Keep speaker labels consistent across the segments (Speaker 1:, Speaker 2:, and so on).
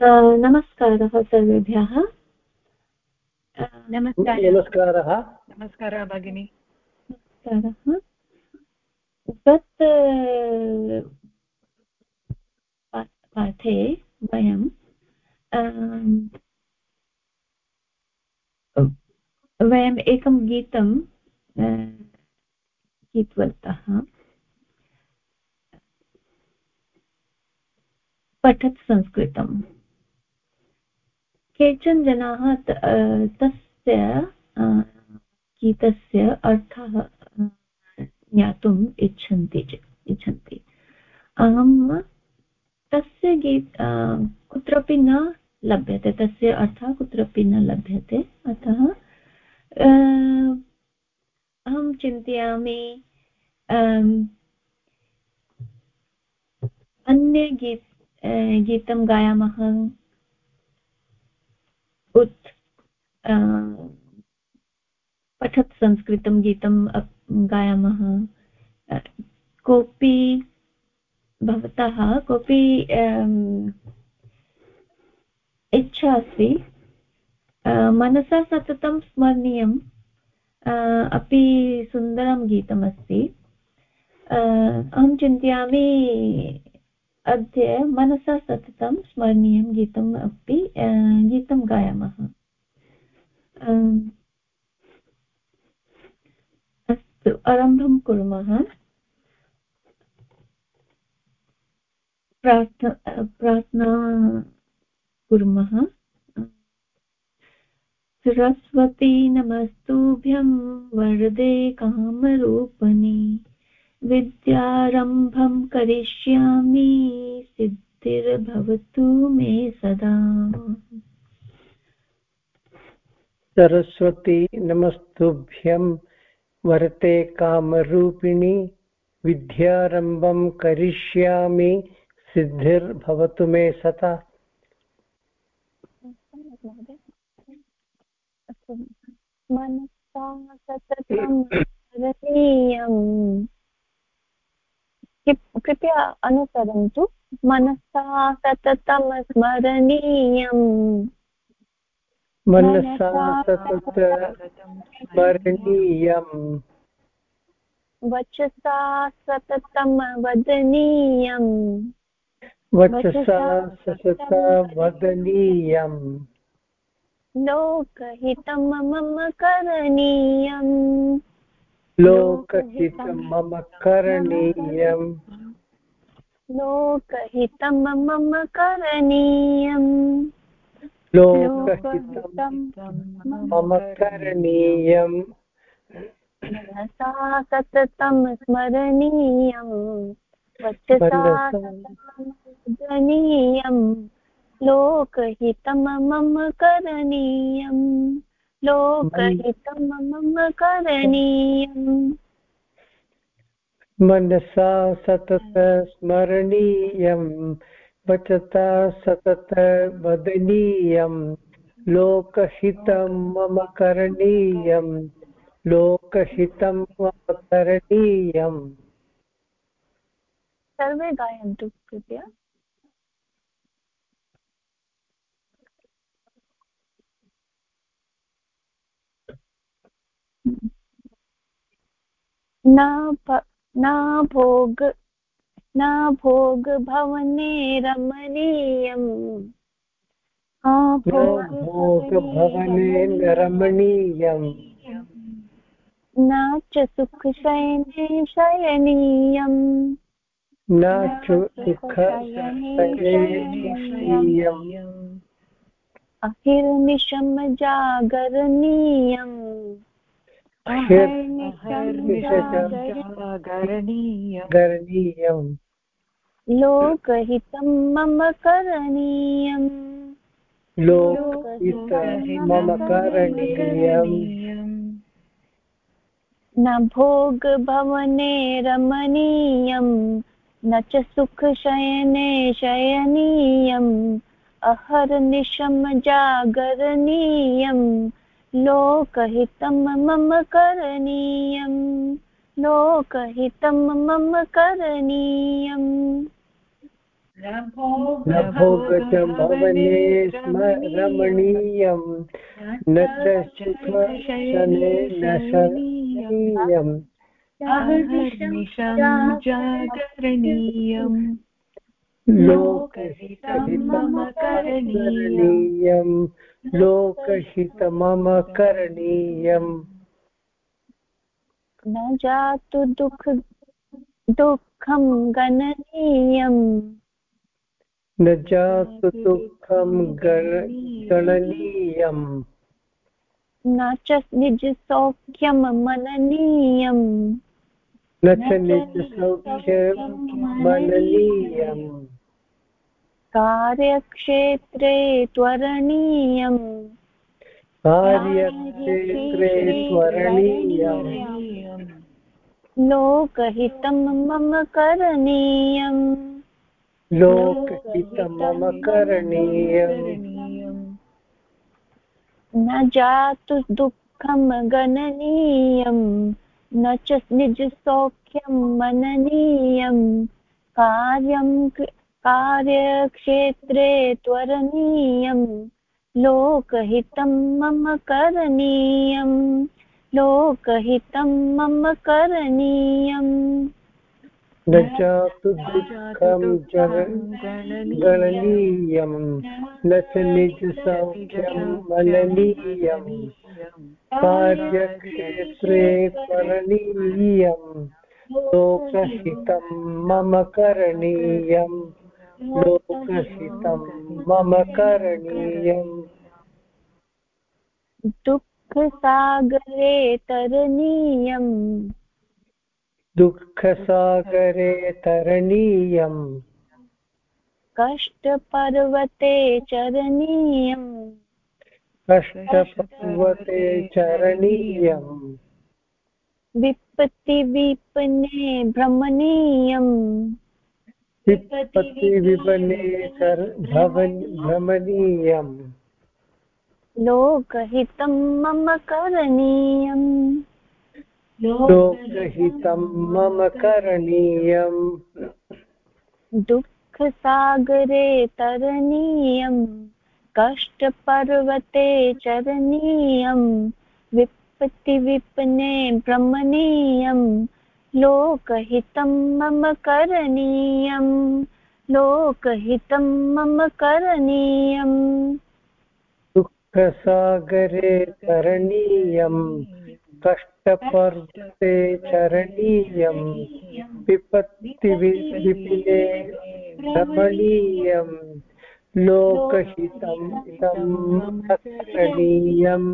Speaker 1: नमस्कारः सर्वेभ्यः।
Speaker 2: नमस्कारः। नमस्कारः। भगिनी।
Speaker 1: नमस्कारः। गत पाठे वयं वयम् एकं गीतं गीतवन्तः। पठत् संस्कृतम्। केचन जनाः तस्य गीतस्य अर्थः ज्ञातुम् इच्छन्ति इच्छन्ति। अहं तस्य गीत कुत्रापि न लभ्यते, तस्य अर्थः कुत्रापि न लभ्यते, अतः अहं चिन्तयामि अन्य गीत गीतं गायामः उत् पठत् संस्कृतं गीतं गायामः। कोऽपि भवतः, कोऽपि इच्छा अस्ति? मनसा सततं स्मरणीयम्। अपि सुन्दरं गीतमस्ति। अहं चिन्तयामि अद्य मनसा सततं स्मरणीयं गीतम् अपि गीतं गायामः। अस्तु, आरम्भं कुर्मः। प्रार्थ प्रार्थना कुर्मः। सरस्वती नमस्तुभ्यं, वरदे कामरूपणि। विद्यारम्भं करिष्यामि सिद्धिर्भवतु मे सदा।
Speaker 2: सरस्वती नमस्तुभ्यं वरते कामरूपिणि विद्यारम्भं करिष्यामि सिद्धिर्भवतु मे सता
Speaker 1: मनसा सततं कृपया अनुसरन्तु मनसा सततं स्मरणीयम्
Speaker 2: मनसा स्मरणीयम्
Speaker 1: वचसा सततं वदनीयम्
Speaker 2: वचसा सतता वदनीयम्
Speaker 1: लोकहितं मम करणीयम्।
Speaker 2: लोकहितं मम करणीयम्।
Speaker 1: लोकहितं मम करणीयम्।
Speaker 2: लोकहितं मम करणीयम्।
Speaker 1: मनसा सततं स्मरणीयम्। लोकहितं मम करणीयम्। लोकहितं मम करणीयम्
Speaker 2: मनसा सतत स्मरणीयं वचता सतत वदनीयं लोकहितं मम करणीयं लोकहितं मम करणीयम्।
Speaker 1: सर्वे गायन्तु कृपया। न भोग न भोगभवने रमणीयम्।
Speaker 2: भोगभवने रमणीयम्।
Speaker 1: न च सुखशयने शयनीयम्।
Speaker 2: न
Speaker 1: अहिर्निशं जागरणीयम्।
Speaker 2: करणीयम्
Speaker 1: लोकहितं मम करणीयम्।
Speaker 2: लोकहितं मम करणीयम्।
Speaker 1: न भोगभवने रमणीयम् न च सुखशयने शयनीयम्। अहर्निशं जागरणीयम् लोकहितं मम करणीयम् लोकहितं मम करणीयम्
Speaker 2: न भोगजं भवने रमणीयं। न च सुखशने न शरणीयम्
Speaker 3: जागरणीयम्।
Speaker 2: करणीयं लोकहितमम करणीयम्।
Speaker 1: न जातु दुःख दुःखं गणनीयम्।
Speaker 2: न जातु दुःखं गणनीयम्।
Speaker 1: न च निजसौख्यं मननीयम्।
Speaker 2: न च निजसौख्यं मननीयम्।
Speaker 1: कार्यक्षेत्रे त्वरणीयम्।
Speaker 2: कार्यक्षेत्रे त्वरणीयम्।
Speaker 1: लोकहितं मम करणीयम्।
Speaker 2: लोकहितं मम करणीयम्।
Speaker 1: न जातु दुःखं गणनीयम् न च निजसौख्यं मननीयम्। कार्यं कार्यक्षेत्रे त्वरणीयम् लोकहितं मम करणीयम् लोकहितं मम करणीयम्।
Speaker 2: न दुःखं गणनीयं न च निजसौख्यं मननीयम्। कार्यक्षेत्रे करणीयम् लोकहितं मम करणीयम्। लोकहितं मम करणीयम्।
Speaker 1: दुःखसागरे तरणीयम्
Speaker 2: दुःखसागरे तरणीयम्
Speaker 1: कष्टपर्वते चरणीयम्।
Speaker 2: कष्टपर्वते चरणीयम्।
Speaker 1: विपत्तिविपने भ्रमणीयम्
Speaker 2: भ्रमणीयम्।
Speaker 1: लोकहितं मम करणीयम्।
Speaker 2: लोकहितं मम करणीयम्।
Speaker 1: दुःखसागरे तरणीयम् कष्टपर्वते चरणीयम्। विपत्तिविपने भ्रमणीयम्। लोकहितं मम करणीयम् लोकहितं मम करणीयम्
Speaker 2: दुःखसागरे करणीयम् कष्टपर्वते चरणीयम् विपत्तिविपिने रमणीयम् लोकहितं करणीयम्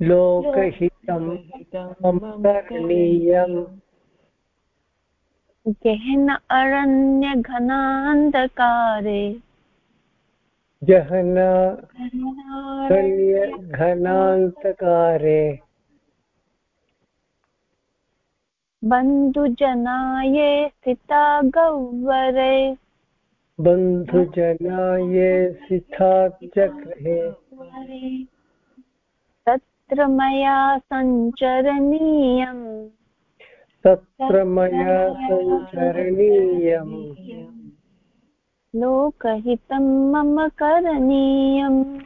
Speaker 2: लोकहितं करणीयम्
Speaker 1: गहन अरण्यघनान्धकारे
Speaker 2: घनान्तकारे
Speaker 1: बन्धुजनाये स्थिता गह्वरे
Speaker 2: बन्धुजनाये स्थिता चक्रे
Speaker 1: तत्र मया सञ्चरणीयम्।
Speaker 2: तत्र मया सञ्चरणीयम्
Speaker 1: लोकहितं मम करणीयम्।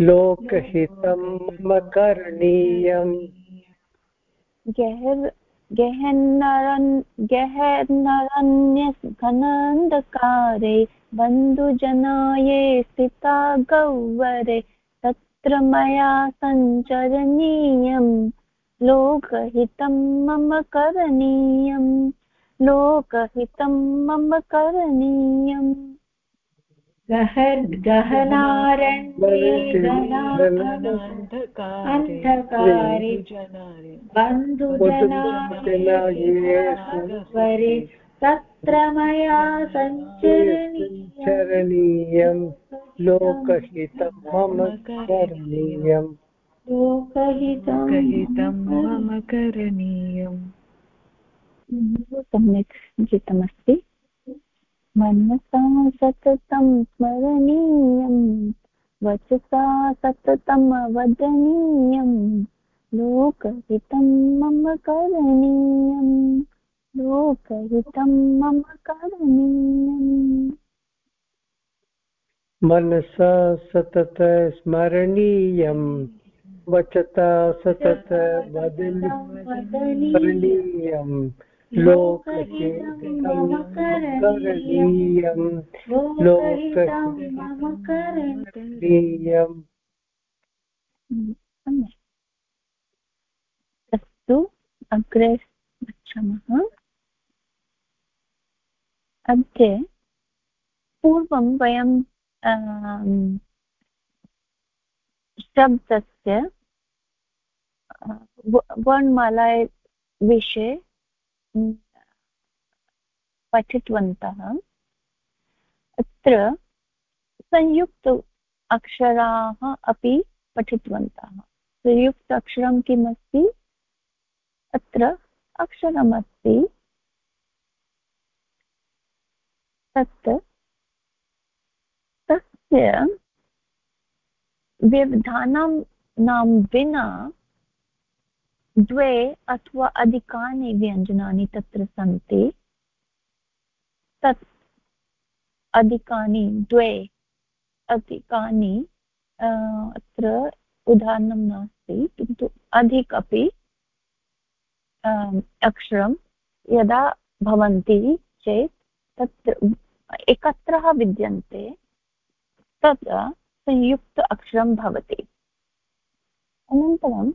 Speaker 2: लोकहितं मम करणीयम्।
Speaker 1: गहर् गहनरन् गहनरण्यघनान्धकारे बन्धुजनाये स्थिता गह्वरे तत्र मया सञ्चरणीयम् लोकहितं मम करणीयम्। लोकहितं मम करणीयम्।
Speaker 3: गहनारण्ये बन्धुजनाये तत्र मया
Speaker 2: सञ्चरणीयं लोकहितं मम करणीयम्।
Speaker 3: लोकहितं मम करणीयम्
Speaker 1: सम्यक् गीतमस्ति मनसा सततं स्मरणीयम्। वचसा सततं वदनीयम् लोकहितं मम करणीयम्। लोकहितं मम करणीयम्।
Speaker 2: मनसा सतत स्मरणीयम्। वचता सतत लोकहितं लोकहितं
Speaker 1: अस्तु अग्रे गच्छामः। अद्य पूर्वं वयं शब्दस्य वर्णमाला विषये पठितवन्तः। अत्र संयुक्त अक्षराः अपि पठितवन्तः। संयुक्त अक्षरं किम् अस्ति अत्र अक्षरमस्ति, तत् तस्य व्यवधानां नाम विना द्वे अथवा अधिकानि व्यञ्जनानि तत्र सन्ति। तत् अधिकानि, द्वे अधिकानि अत्र उदाहरणं नास्ति, किन्तु अधिक अपि अक्षरं यदा भवन्ति चेत् तत्र, एकत्रः विद्यन्ते, तदा संयुक्त अक्षरं भवति। अनन्तरं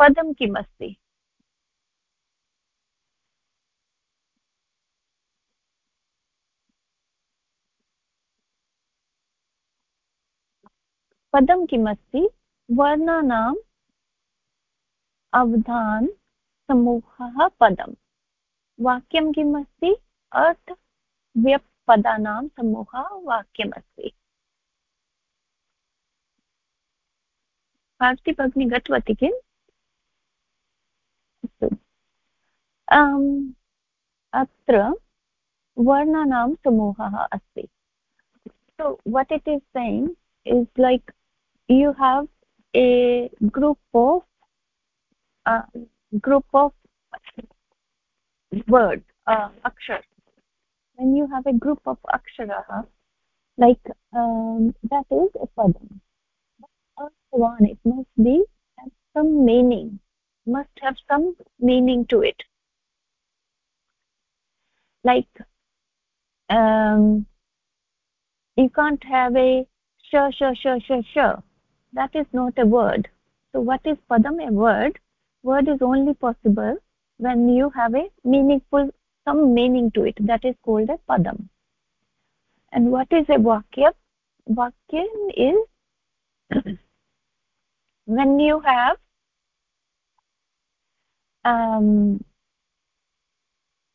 Speaker 1: पदं किम् अस्ति? पदं किमस्ति वर्णानाम् अवधान समूहः पदं वाक्यं किम् अस्ति अर्थ व्यपदानां समूहः वाक्यमस्ति भारती भगिनी गतवती किम्? अस्तु। अत्र वर्णानां समूहः अस्ति। So what it is saying is like you have a group of uh, group of words uh, akshar when you have a group of akshara like um, that is a padam one it must be have some meaning must have some meaning to it. Like um, you can't have a sh sh sh sh sh. That is not a word. So what is padam? A word word is only possible when you have a meaningful some meaning to it that is called a padam. And what is a vakya vakya is when you have um,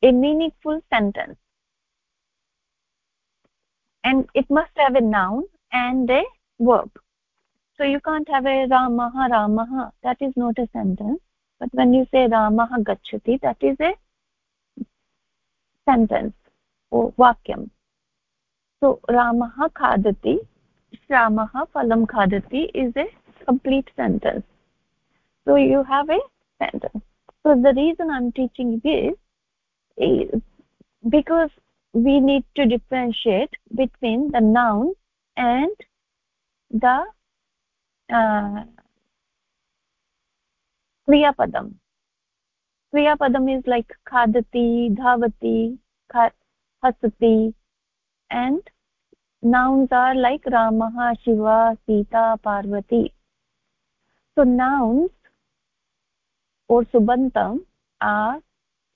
Speaker 1: a meaningful sentence. And it must have a noun and a verb. So you can't have a ramah ramah that is not a sentence but when you say ramah gachati that is a sentence or vakyam. So ramah khadati shramah phalam khadati is a complete sentence. So you have a sentence. So the reason i'm teaching this is because we need to differentiate between the noun and the uh, क्रियापदम् क्रियापदम् is like खादति धावति हसति and nouns are like रामः Shiva Sita Parvati so nouns or सुबन्तम् are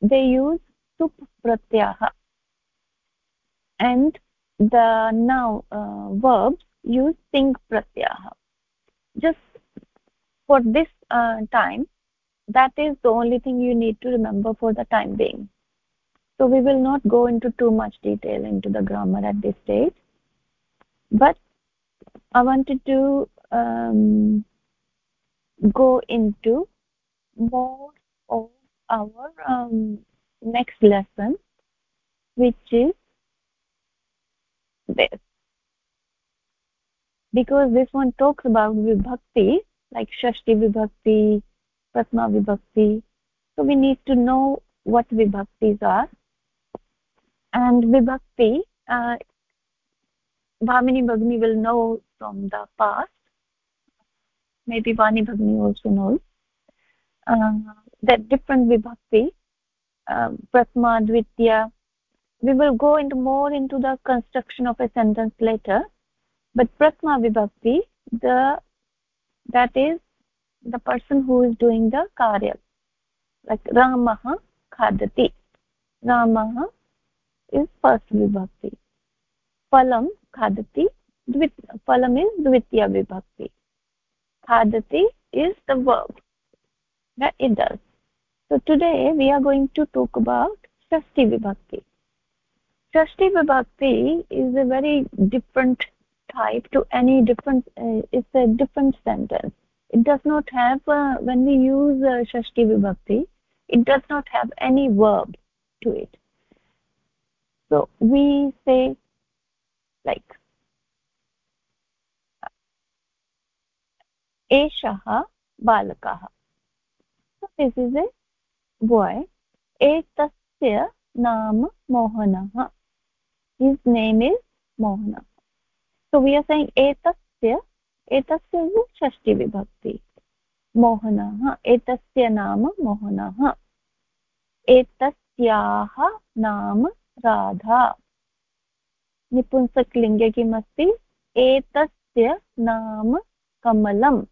Speaker 1: they use सुप् pratyah and the now verbs use sync pratyah just for this time that is the only thing you need to remember for the time being. So we will not go into too much detail into the grammar at this stage. But i wanted to um, go into more of our um, next lesson which is this. Because this one talks about vibhakti like shashti vibhakti prathama vibhakti. So we need to know what vibhaktis are. And vibhakti uh, bhamini bhagni will know from the past. Maybe vani bhagni also knows. Uh, that different vibhakti uh, dvitiya we will go into more into the construction of a sentence later. But prathama vibhakti the that is the person who is doing the karya like ramah khadati. Ramah is first vibhakti. Phalam khadati dvit phalam is dvitiya vibhakti. Khadati is the verb that it does so today we are going to talk about shashti vibhakti. Shashti vibhakti is a very different type to any different uh, it's a different sentence it does not have uh, when we use uh, shashti vibhakti it does not have any verb to it so we say like एषः बालकः this is a boy एतस्य नाम मोहनः his name is Mohan so we are saying etasya एतस्य षष्टिविभक्ति। मोहनः, एतस्य नाम मोहनः। एतस्याः नाम राधा। निपुंसकलिङ्गे किमस्ति? एतस्य नाम कमलम्।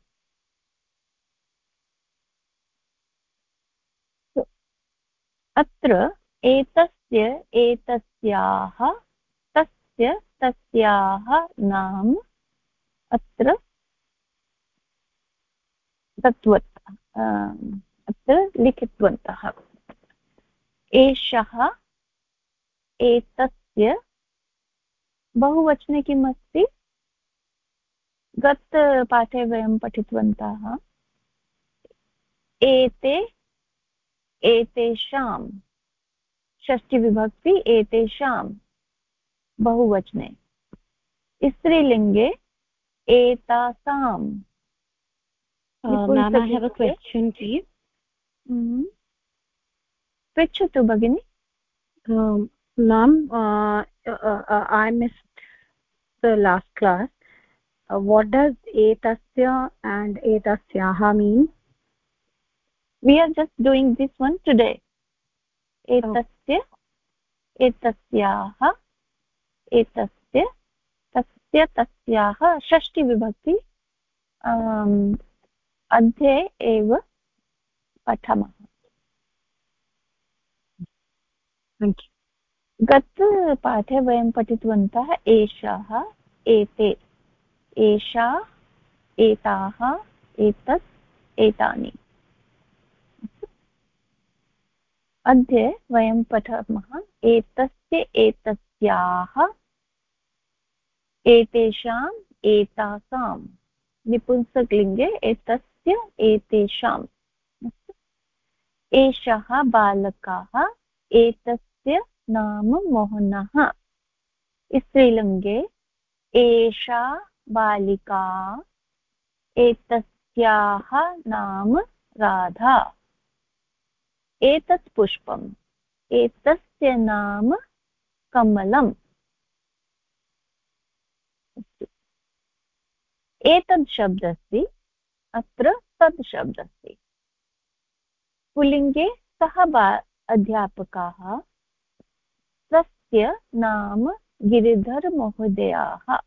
Speaker 1: अत्र एतस्य, एतस्याः, तस्य, तस्याः नाम अत्र दत्तवत् अत्र लिखितवन्तः। एषः एतस्य बहुवचने किम् अस्ति? गत पाठे वयं पठितवन्तः। एते, एतेषां षष्टिविभक्ति एतेषां बहुवचने। स्त्रीलिङ्गे एतासां पृच्छतु भगिनि
Speaker 4: ma'am uh, uh, uh, i missed the last class uh, what does etasya and etasyaha mean
Speaker 1: we are just doing this one today etasya etasyaha etasya tasya tasyaha षष्टि अध्ये एव पठामः गतपाठे वयं पठितवन्तः एषः एते एषा एताः एतत् एतानि। अद्य वयं पठामः एतस्य एतस्याः एतेषाम् एतासां निपुंसकलिङ्गे एतस्य एतेषाम्। एषः बालकाः एतस्य नाम मोहनः। स्त्रीलिङ्गे एषा बालिका एतस्याः नाम राधा। एतत् पुष्पम्, एतस्य नाम कमलम्। एतद् शब्द अस्ति अत्र तद् शब्द अस्ति पुल्लिङ्गे सः अध्यापकाः तस्य नाम गिरिधरमहोदयाः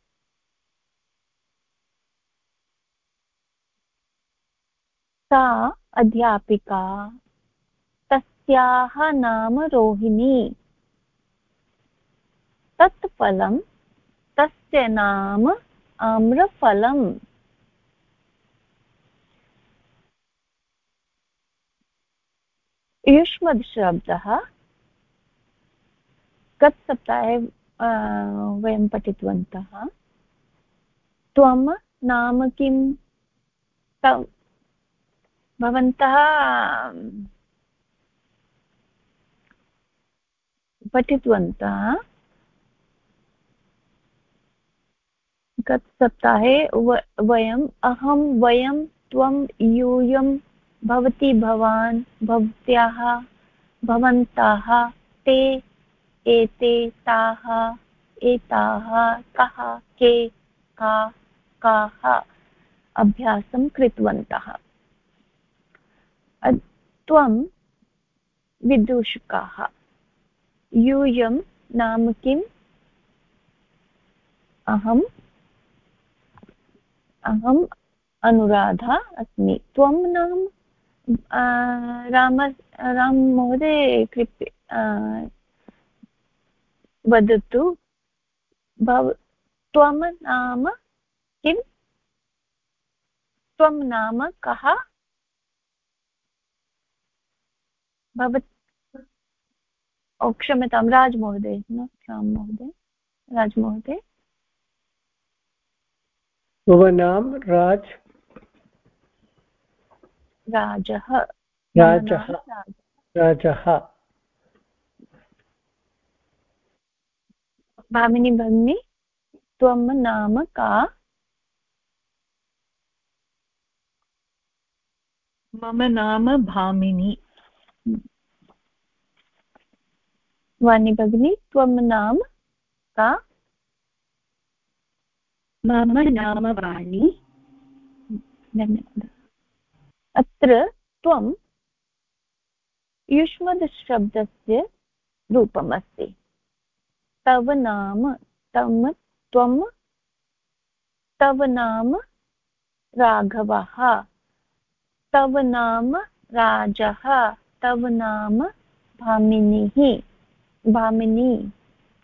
Speaker 1: सा अध्यापिका, तस्याः नाम रोहिणी। तत् फलं तस्य नाम आम्रफलम्। युष्मद् शब्दः गतसप्ताहे वयं पठितवन्तः। त्वं नाम किं? भवन्तः, पठितवन्तः। गतसप्ताहे वयम्, अहं, वयं, त्वं यूयं भवती भवान् भवत्याः, भवन्तः, ते, एते, ताः, एताः कः के, का, काः अभ्यासं कृतवन्तः। त्वं विदूषकाः। यूयं नाम किम्? अहम् अहम् अनुराधा अस्मि। त्वं नाम? राम राम महोदय कृपया वदतु भव त्वं नाम किम् त्वं नाम कः भवत् ओ क्षम्यतां राजमहोदय न राम महोदय राजमहोदय
Speaker 2: मम नाम राज
Speaker 1: राजः।
Speaker 2: राजः। राजः।
Speaker 1: भामिनी भगिनी त्वं नाम का?
Speaker 3: मम नाम भामिनी।
Speaker 1: वाणी भगिनी त्वं नाम का?
Speaker 4: मम नाम वाणी।
Speaker 1: धन्यवादः। अत्र त्वं युष्मद्शब्दस्य रूपमस्ति। तव नाम तम त्वं तव नाम राघवः। तव नाम राजः। तव नाम भामिनिः। भामिनी,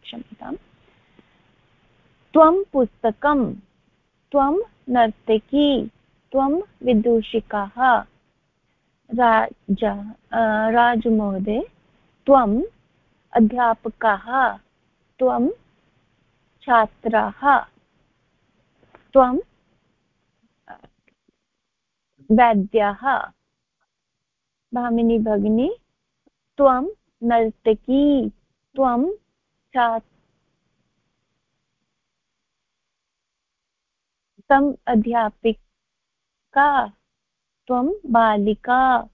Speaker 1: क्षम्यताम्। त्वं पुस्तकं, त्वं नर्तकी। त्वं विदूषिकः। राज राजमहोदय त्वम् अध्यापकः, त्वं छात्राः, त्वं वैद्यः, भामिनी भगिनी, त्वं नर्तकी, त्वं तम् अध्यापिका। त्वं बालिका।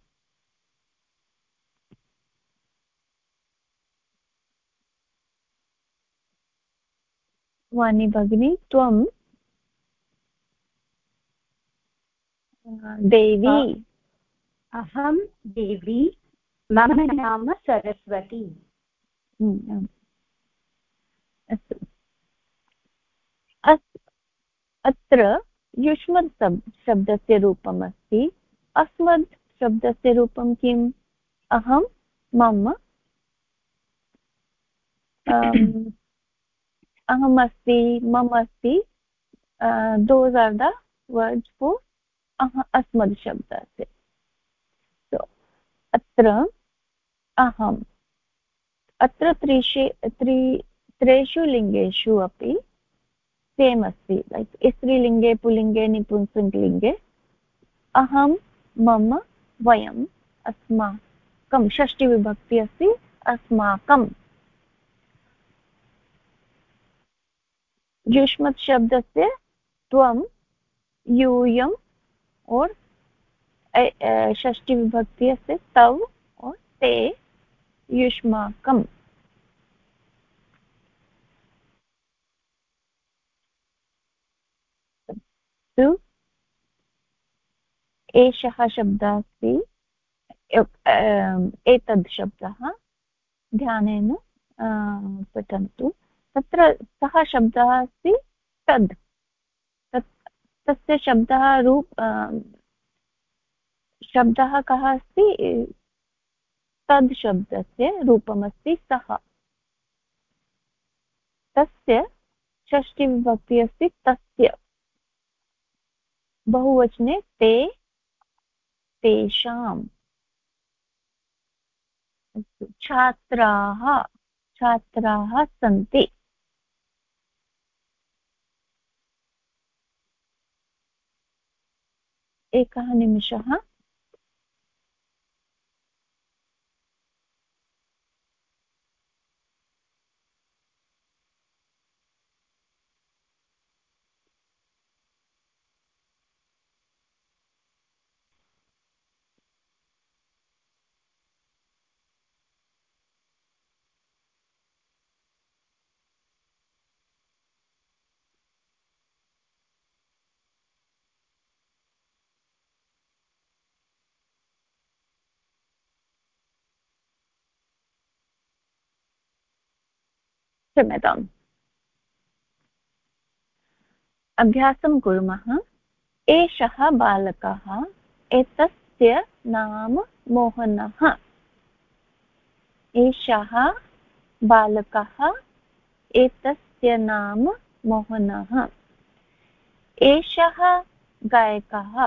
Speaker 1: वाणी भगिनी त्वं देवी।
Speaker 4: अहं देवी मम नाम सरस्वती।
Speaker 1: हम्म, अस्तु। अत्र युष्मद् शब्दस्य रूपम् अस्ति। अस्मद् शब्दस्य रूपं किम्? अहं, मम अहम् अस्ति, मम अस्ति those are the words for अस्मद् शब्दस्य। अत्र अहम्। अत्र त्रिशे त्रि त्रिषु लिङ्गेषु अपि सेम् अस्ति लैक् स्त्रीलिङ्गे पुल्लिङ्गे निपुंसकलिङ्गे अहं मम वयम् अस्माकं षष्टिविभक्ति अस्ति अस्माकम् युष्मत् शब्दस्य त्वं यूयम् और षष्टि विभक्ति अस्ति तव और ते युष्माकम् एषः शब्दः अस्ति एतद् शब्दः, ध्यानेन पठन्तु। तत्र सः शब्दः अस्ति तद्। तस्य शब्दः रूप शब्दः कः अस्ति? तद् शब्दस्य रूपमस्ति सः। तस्य षष्टिविभक्ति अस्ति तस्य। बहुवचने ते तेषाम्। छात्राः छात्राः सन्ति। एकः निमिषः। क्षम्यताम् अभ्यासं कुर्मः। एषः बालकः, एतस्य नाम मोहनः। एषः बालकः, एतस्य नाम मोहनः। एषः गायकः।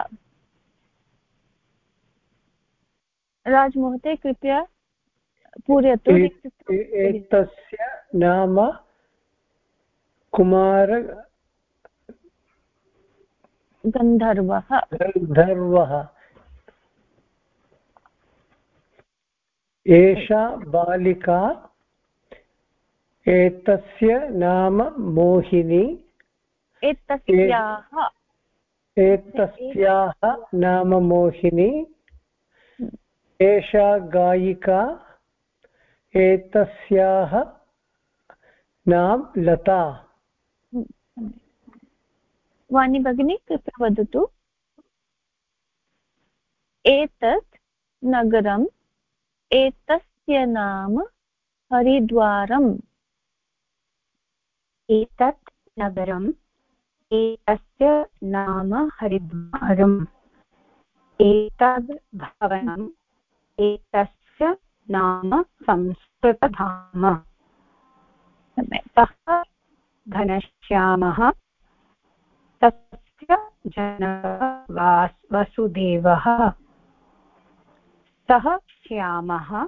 Speaker 1: राजमहोदय, कृपया पूरयतु
Speaker 2: एतस्य नाम कुमार
Speaker 1: गन्धर्वः।
Speaker 2: गन्धर्वः। एषा बालिका एतस्य नाम मोहिनी।
Speaker 1: एतस्याः।
Speaker 2: एतस्याः नाम मोहिनी। एषा गायिका एतस्याः नाम लता।
Speaker 1: वाणी भगिनी कृपया वदतु। एतत् नगरम् एतस्य नाम हरिद्वारम्।
Speaker 4: एतत् नगरम् एतस्य नाम हरिद्वारम्। एतद् भवनम् एतस्य नाम संस्कृतधाम। सः घनश्यामः तस्य जनकः वसुदेवः। सः श्यामः,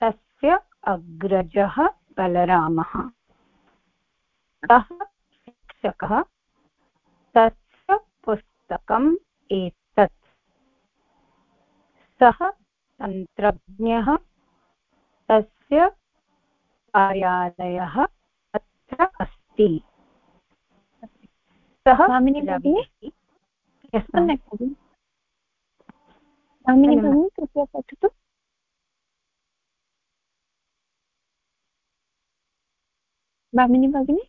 Speaker 4: तस्य अग्रजः बलरामः। सः शिक्षकः, तस्य पुस्तकम् एतत्। सः तन्त्रज्ञः तस्य कार्यालयः अत्र अस्ति। सः
Speaker 1: कृपया पठतु। भामिनी भगिनी?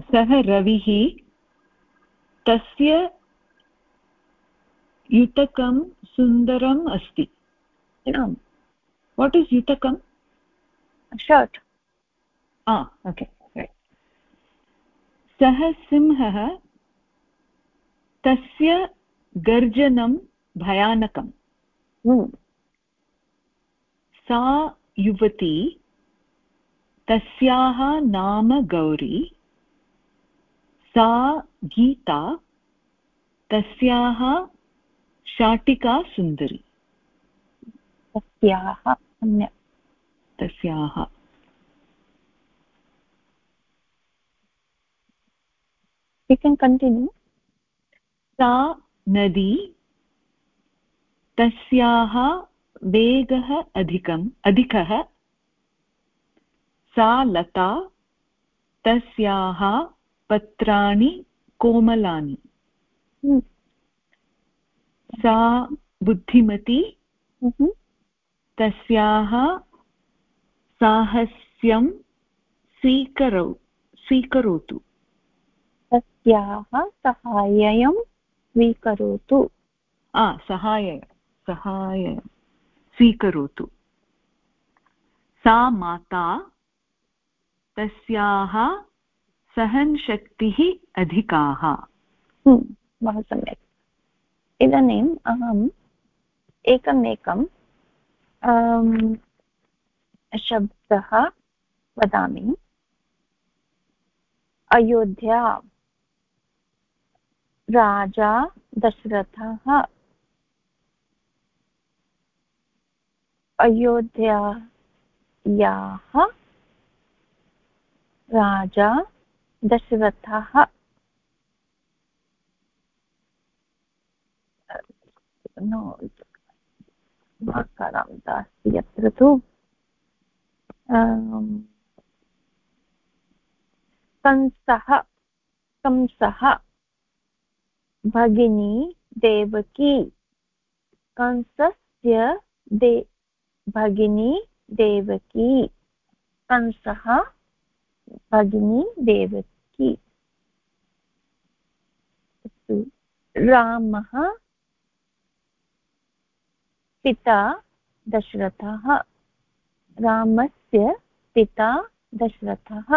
Speaker 3: सः रविः तस्य युतकं सुन्दरम् अस्ति। वाट् इस् युतकं?
Speaker 1: शर्ट्
Speaker 3: ओके सः सिंहः तस्य गर्जनं भयानकम्।
Speaker 1: हम्म।
Speaker 3: सा युवती तस्याः नाम गौरी सा गीता तस्याः शाटिका सुन्दरी।
Speaker 1: तस्याः
Speaker 3: तस्याः।
Speaker 1: Can continue.
Speaker 3: सा नदी तस्याः वेगः अधिकम् अधिकः। सा लता तस्याः पत्राणि कोमलानि।
Speaker 1: Hmm.
Speaker 3: सा बुद्धिमती
Speaker 1: mm-hmm.
Speaker 3: तस्याः साहस्यं स्वीकरो स्वीकरोतु।
Speaker 1: तस्याः सहायं स्वीकरोतु।
Speaker 3: सहाय सहाय स्वीकरोतु। सा माता तस्याः सहनशक्तिः अधिकाः।
Speaker 1: हम्म, बहु सम्यक्। इदानीम् अहम् एकमेकं शब्दः वदामि। अयोध्या राजा दशरथः। अयोध्यायाः राजा दशरथः। नो अस्ति यत्र तु कंसः कंसः भगिनी देवकी कंसस्य दे भगिनी देवकी कंसः भगिनी देवकी रामः पिता दशरथः रामस्य पिता दशरथः।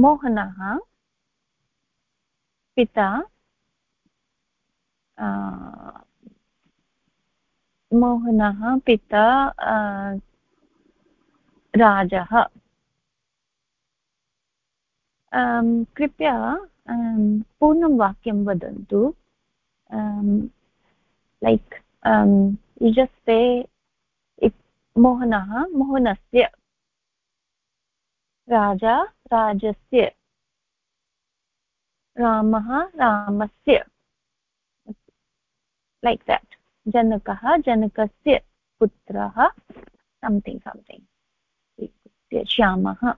Speaker 1: मोहनः पिता मोहनः पिता राजः। कृपया पूर्णं वाक्यं वदन्तु लैक् युजस्ते मोहनः मोहनस्य राजा राजस्य रामः रामस्य लैक् देट् जनकः जनकस्य पुत्रः संथिङ्ग् संथिङ्ग् श्यामः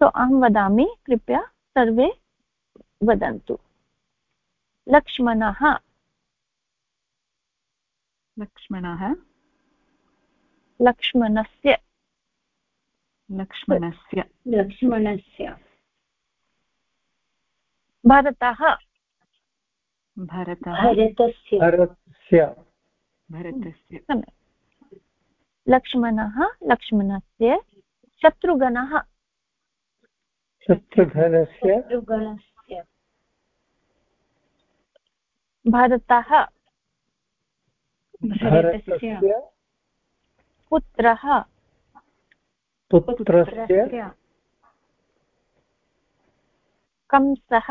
Speaker 1: सो अहं वदामि कृपया सर्वे वदन्तु। लक्ष्मणः।
Speaker 3: लक्ष्मणः?
Speaker 1: लक्ष्मणस्य।
Speaker 3: लक्ष्मणस्य।
Speaker 4: लक्ष्मणस्य।
Speaker 1: भरतः।
Speaker 3: भरतः।
Speaker 4: भरतस्य।
Speaker 2: भरतस्य।
Speaker 3: भरतस्य।
Speaker 1: लक्ष्मणः लक्ष्मणस्य शत्रुघ्नः।
Speaker 2: शत्रुघ्नस्य।
Speaker 4: शत्रुघ्नस्य।
Speaker 1: भरतः
Speaker 2: भरतस्य
Speaker 1: पुत्रः।
Speaker 2: पुत्रस्य
Speaker 1: कंसः।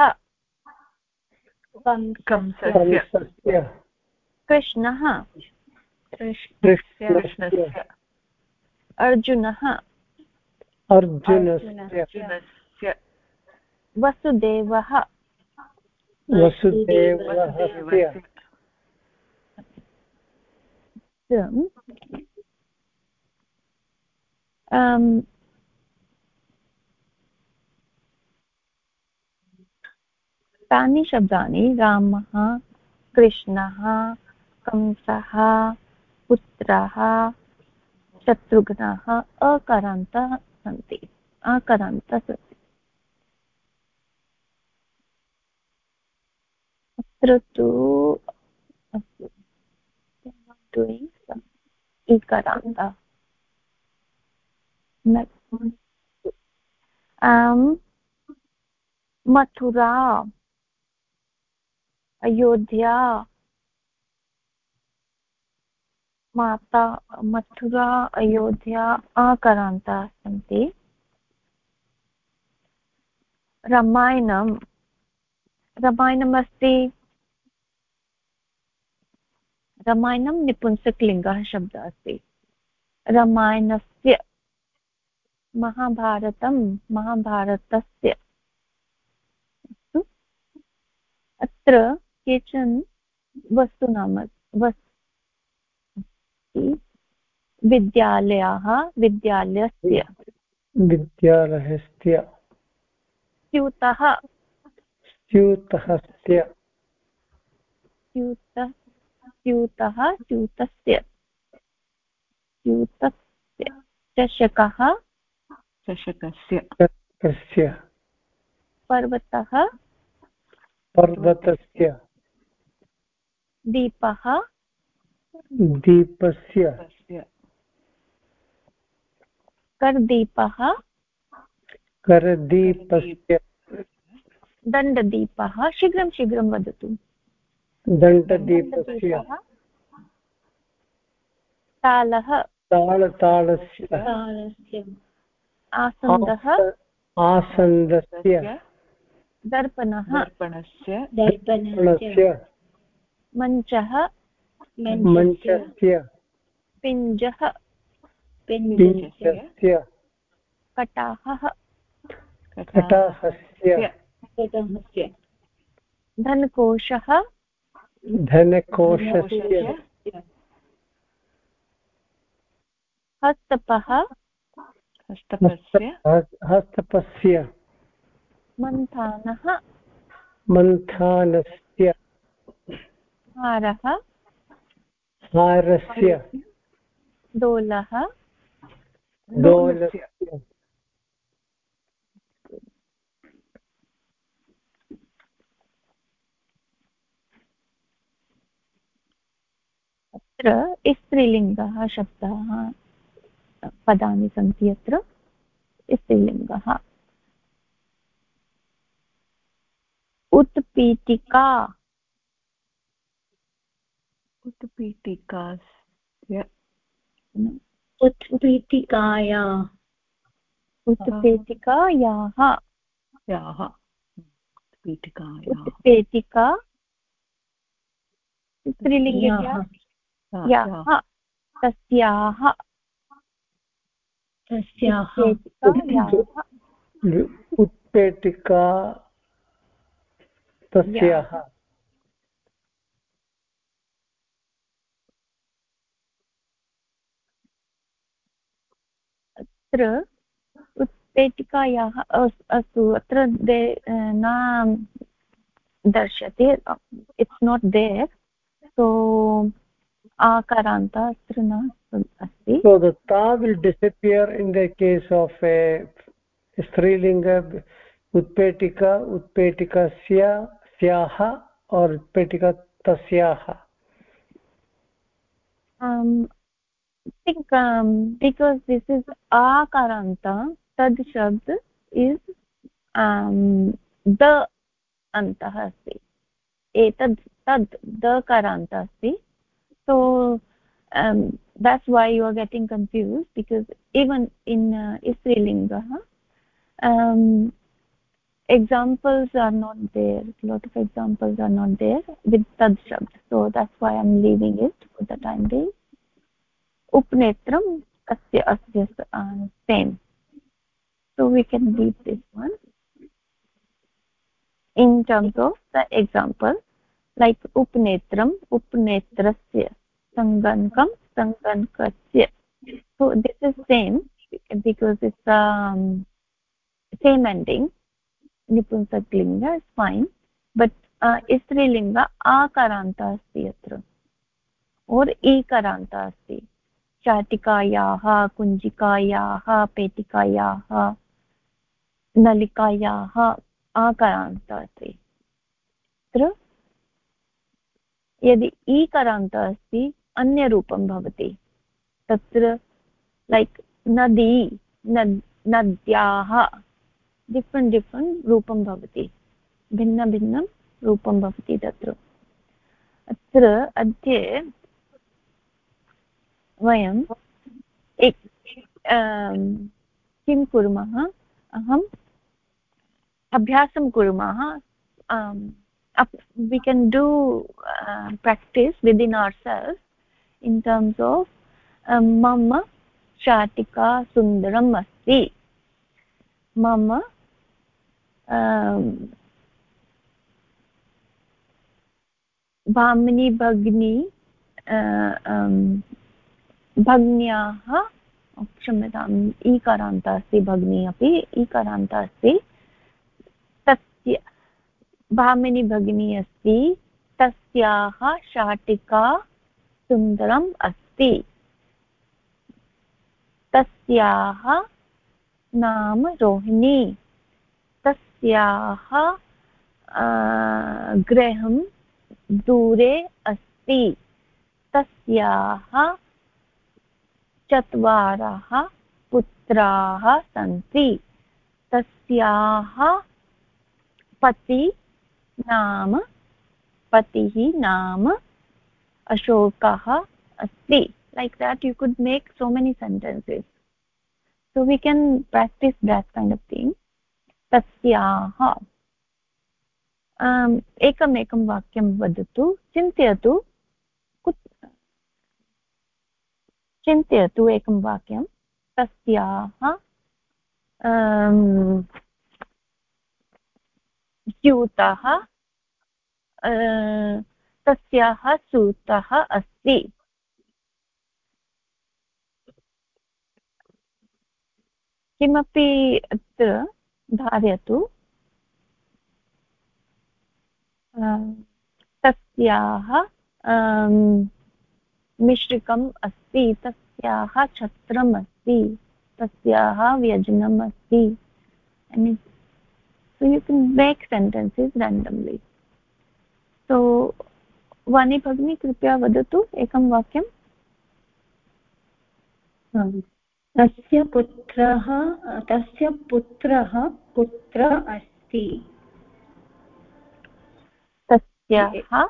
Speaker 2: कंसस्य।
Speaker 1: कृष्णः।
Speaker 2: कृष्णस्य।
Speaker 1: अर्जुनः।
Speaker 2: अर्जुनस्य।
Speaker 1: वसुदेवः।
Speaker 2: वसुदेवस्य।
Speaker 1: तानि शब्दानि रामः कृष्णः कंसः पुत्रः शत्रुघ्नः अकारान्तः सन्ति। अकारान्तः सन्ति अत्र तु अस्तु मथुरा अयोध्या माता मथुरा अयोध्या अकारान्ताः सन्ति रामायणं रामायणमस्ति रामायणं निपुंसकलिङ्गः शब्दः अस्ति। रामायणस्य महाभारतं महाभारतस्य अत्र केचन वस्तूनाम वस्तु विद्यालयाः विद्यालयस्य।
Speaker 2: विद्यालयस्य।
Speaker 1: स्यूतः।
Speaker 2: स्यूतस्य
Speaker 1: स्यूतः। स्यूतः स्यूतस्य स्यूतस्य चषकः।
Speaker 3: चषकस्य।
Speaker 1: पर्वतः।
Speaker 2: पर्वतस्य।
Speaker 1: दीपः।
Speaker 2: दीपस्य।
Speaker 1: करदीपः।
Speaker 2: करदीपस्य।
Speaker 1: दण्डदीपः। शीघ्रं शीघ्रं वदतु।
Speaker 2: दण्डदीपस्य।
Speaker 1: तालः।
Speaker 2: तालतालस्य
Speaker 1: आसन्दः।
Speaker 2: आसन्दस्य।
Speaker 1: दर्पणः।
Speaker 3: दर्पणस्य।
Speaker 2: दर्पणस्य।
Speaker 1: मञ्चः।
Speaker 2: मञ्चस्य।
Speaker 1: पिञ्जः।
Speaker 2: पिञ्जस्य।
Speaker 1: कटाहः।
Speaker 2: कटाहस्य।
Speaker 1: धनकोशः।
Speaker 2: धनकोशस्य
Speaker 1: हस्तपः
Speaker 3: हस्तपस्य
Speaker 2: हस्तपस्य
Speaker 1: मन्थानः
Speaker 2: मन्थानस्य
Speaker 1: हारः
Speaker 2: हारस्य
Speaker 1: दोलः
Speaker 2: दोलस्य
Speaker 1: अत्र स्त्रीलिङ्गः शब्दः पदानि सन्ति अत्र स्त्रीलिङ्गः। उत्पीठिका।
Speaker 3: उत्पीठिकास्य
Speaker 4: उत्पीठिकाया।
Speaker 1: उत्पेटिकायाः
Speaker 3: याः। उत्पीठिकायाः।
Speaker 1: उत्पेटिका स्त्रीलिङ्गस्य याः तस्याः
Speaker 4: तस्याः
Speaker 2: उत्पेटिका तस्याः।
Speaker 1: अत्र उत्पेटिकायाः अस्तु अत्र न दर्श्यते इट्स् नाट् देर् सो आकारान्त अत्र न अस्ति
Speaker 2: so the ta will disappear in the case of a strilinga utpetika utpetikasya syah or utpetika tasyah
Speaker 1: um think um, because this is akaranta tad shabd is um the antah asti etad tad the karanta asti so um, that's why you are getting confused because even in uh, istrilinga um, examples are not there. A lot of examples are not there with tad so that's why i'm leaving it for the time being. Upnetram asya asya uh, same. So we can read this one. In terms of the example like उपनेत्रम् उपनेत्रस्य सङ्गणकं सङ्गणकस्य so this is same because is same ending निपुंसकलिङ्ग is fine but स्त्रीलिङ्ग आकारान्त अस्ति अत्र और् ईकारान्त अस्ति शाटिकायाः कुञ्जिकायाः पेटिकायाः नलिकायाः आकारान्त अस्ति यदि ईकारान्त अस्ति अन्यरूपं भवति। तत्र लैक् नदी, नद्, नद्याः डिफ्रेण्ट् डिफ्रेण्ट् रूपं भवति। भिन्नभिन्नं रूपं भवति तत्र। अत्र अद्य वयं किं कुर्मः? अहम् अभ्यासं कुर्मः। We can do uh, practice within ourselves in terms of mama shatika sundaram asti mama भामिनी भगिनी भग्न्याः क्षम्यताम् ईकारान्त अस्ति भगिनी अपि ईकारान्त अस्ति भामिनी भगिनी अस्ति, तस्याः शाटिका सुन्दरम् अस्ति। तस्याः नाम रोहिणी। तस्याः गृहं दूरे अस्ति। तस्याः चत्वारः पुत्राः सन्ति। तस्याः पति नाम पतिः नाम अशोकः अस्ति। Like that you could make so many sentences so we can practise that kind of thing तस्याः। um, एकम् वाक्यं वदतु। चिन्तयतु। चिन्तयतु एकं वाक्यं। तस्याः। um, स्यूतः तस्याः सूतः अस्ति। किमपि अत्र धारयतु। तस्याः मिश्रिकम् अस्ति, तस्याः छत्रम् अस्ति, तस्याः व्यजनम् अस्ति। So you can make sentences randomly. So वाणी भगिनी कृपया वदतु एकं वाक्यं
Speaker 4: तस्य पुत्रः तस्य पुत्रः पुत्र अस्ति।
Speaker 1: तस्याः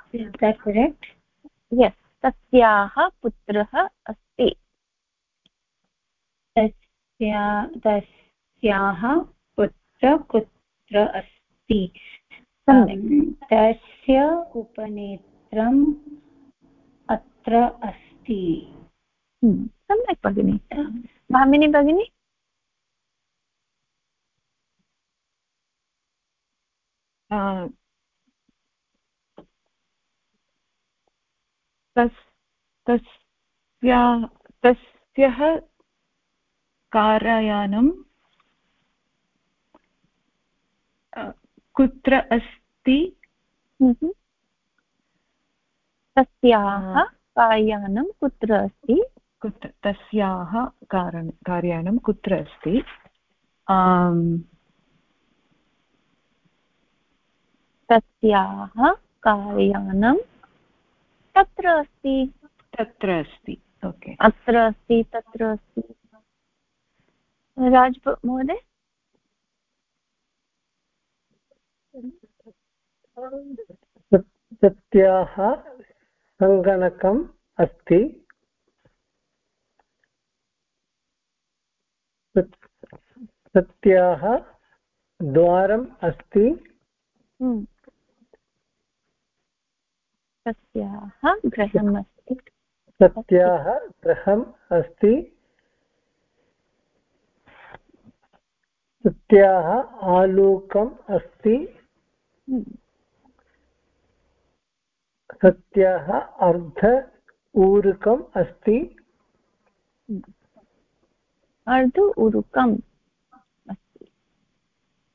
Speaker 1: यस् तस्याः पुत्रः अस्ति।
Speaker 4: तस्याः पुत्र कुत्र अस्ति। तस्य उपनेत्रम् अत्र अस्ति।
Speaker 1: हम्म, सम्यक् भगिनि। भामिनी भगिनी?
Speaker 3: तस् तस्या तस्यः कारयानं कुत्र अस्ति?
Speaker 1: हम्म। तस्याः कार्यानं कुत्र अस्ति?
Speaker 3: कुत्र तस्याः कारण कार्यानं कुत्र अस्ति?
Speaker 1: तस्याः कार्यानं तत्र अस्ति।
Speaker 3: तत्र अस्ति ओके।
Speaker 1: अत्र अस्ति तत्र अस्ति। राज महोदय?
Speaker 2: तस्याः सङ्गणकम् अस्ति। तस्याः द्वारम् अस्ति।
Speaker 1: हम्म। तस्याः गृहम् अस्ति।
Speaker 2: तस्याः गृहम् अस्ति। तस्याः आलूकम् अस्ति। तस्याः अर्ध ऊरुकम् अस्ति।
Speaker 1: अर्ध ऊरुकम् अस्ति।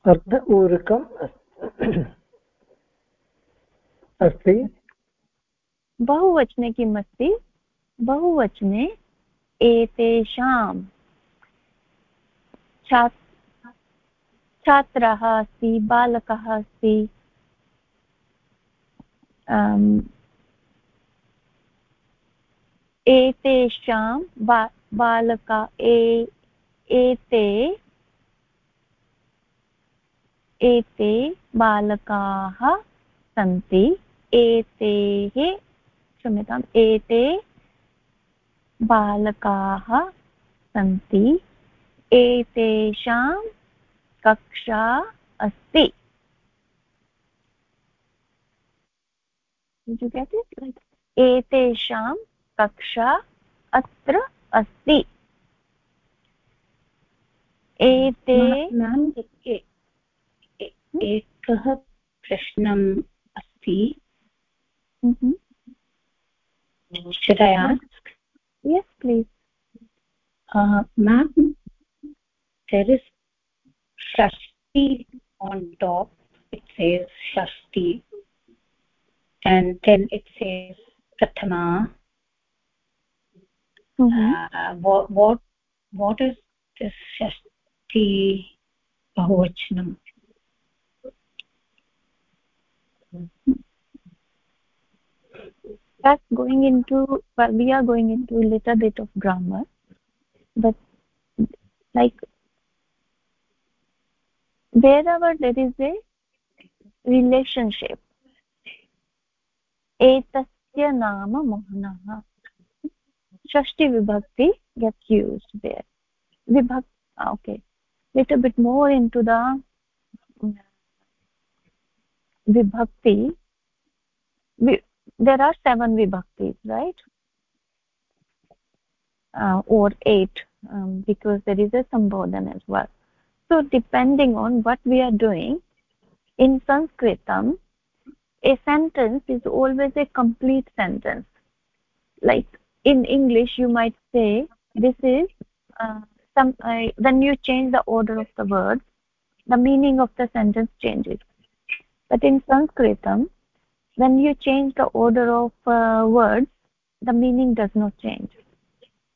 Speaker 2: अर्ध ऊरुकम् अस्ति।
Speaker 1: बहुवचने किम् अस्ति? बहुवचने एतेषां छात्रः अस्ति बालकः अस्ति एतेषां बा, बालका, ए, एते एते बालकाः सन्ति। एतेः, क्षम्यताम्, एते बालकाः सन्ति। एतेषां कक्षा अस्ति। एतेषां कक्षा अत्र अस्ति एते
Speaker 4: एकः प्रश्नम् अस्ति should i ask
Speaker 1: yes please
Speaker 4: uh, ma'am there is shashti on top it says shashti and then it says prathama mm -hmm. uh, what what what is this shasti bahuvachanam
Speaker 1: that's going into well, we are going into a little bit of grammar but like wherever there is a relationship एतस्य नाम मोहनः षष्टि विभक्ति gets used there vibhakti okay little bit more into the vibhakti there are seven vibhaktis right uh, or eight um, because there is a sambodhan as well so depending on what we are doing in sanskritam a sentence is always a complete sentence. Like in english you might say this is uh, some uh, when you change the order of the words the meaning of the sentence changes. But in sanskritam when you change the order of uh, words the meaning does not change.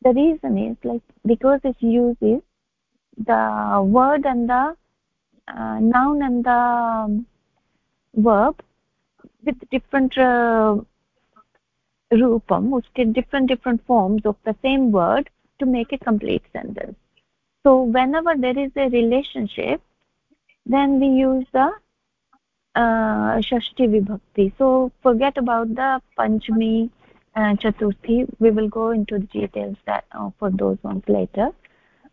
Speaker 1: The reason is like because it uses the word and the uh, noun and the um, verb with different uh, rupam which get different different forms of the same word to make a complete sentence. So whenever there is a relationship then we use the uh, shashti vibhakti. So forget about the panchami and chaturthi. We will go into the details that uh, for those ones later.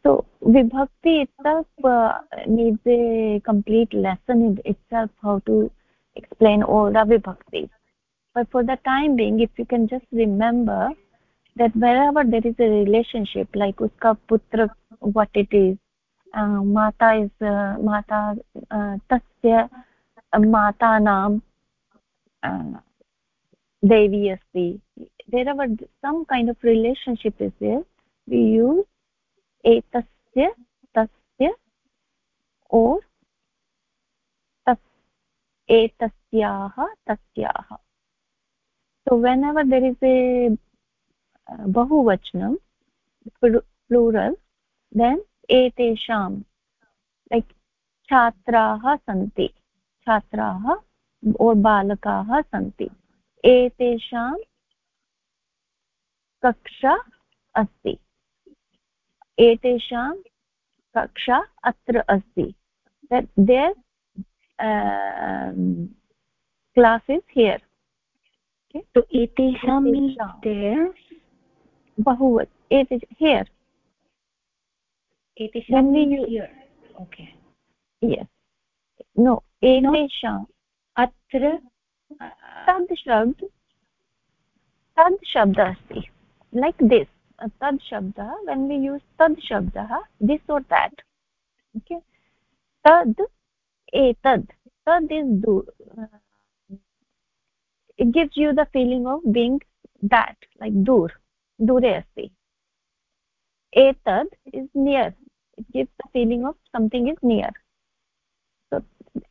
Speaker 1: So vibhakti itself uh, needs a complete lesson in itself how to explain all the vibhaktis but for the time being if you can just remember that wherever there is a relationship like uska putra what it is uh, mata is uh, mata uh, tasya matanam uh, devi asti wherever some kind of relationship is there we use etasya tasya or एतस्याः तस्याः। So whenever there is a बहुवचनं plural then एतेषां like छात्राः सन्ति, छात्राः बालकाः सन्ति, एतेषां कक्षा अस्ति। एतेषां कक्षा अत्र अस्ति। Their class is here
Speaker 4: okay so etesham means there
Speaker 1: bahu it is here
Speaker 4: etesham means here okay
Speaker 1: yes no etesham
Speaker 4: atra
Speaker 1: tad shabd tad shabd asti like this tad shabda when we use tad shabda this or that okay tad etad tad is do uh, it gives you the feeling of being that like dur dure asti. Etad is near. It gives the feeling of something is near. So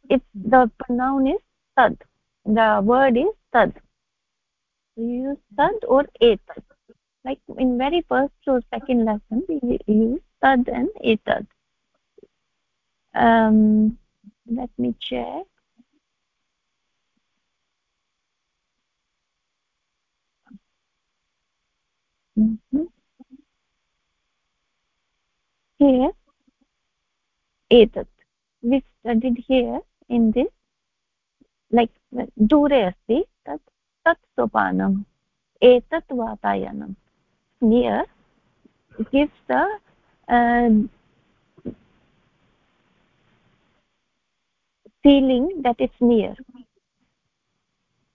Speaker 1: if the pronoun is tad the word is tad you use tad or etad like in very first or second lesson we use tad and etad um let me check. Mm -hmm. here etat we studied here in this? Like dure asti tat tat sopanam etat vatayanam near gives the uh, feeling that it's near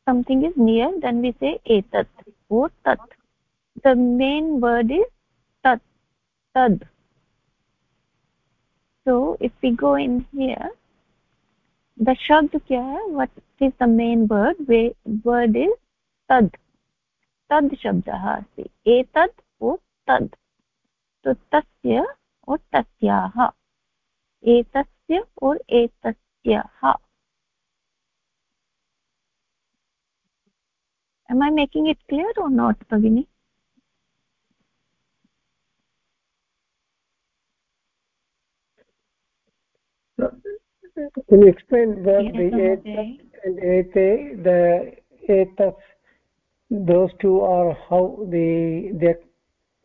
Speaker 1: something is near then we say etat or tat the main word is tat tad so if we go in here the shabd kya hai what is the main word we word is tad tad shabdah asti etat or tad तो तस्य और तस्याः एतस्य और यः am i making it clear or not bagini
Speaker 2: can you explain the the and ete the eth those two are how the the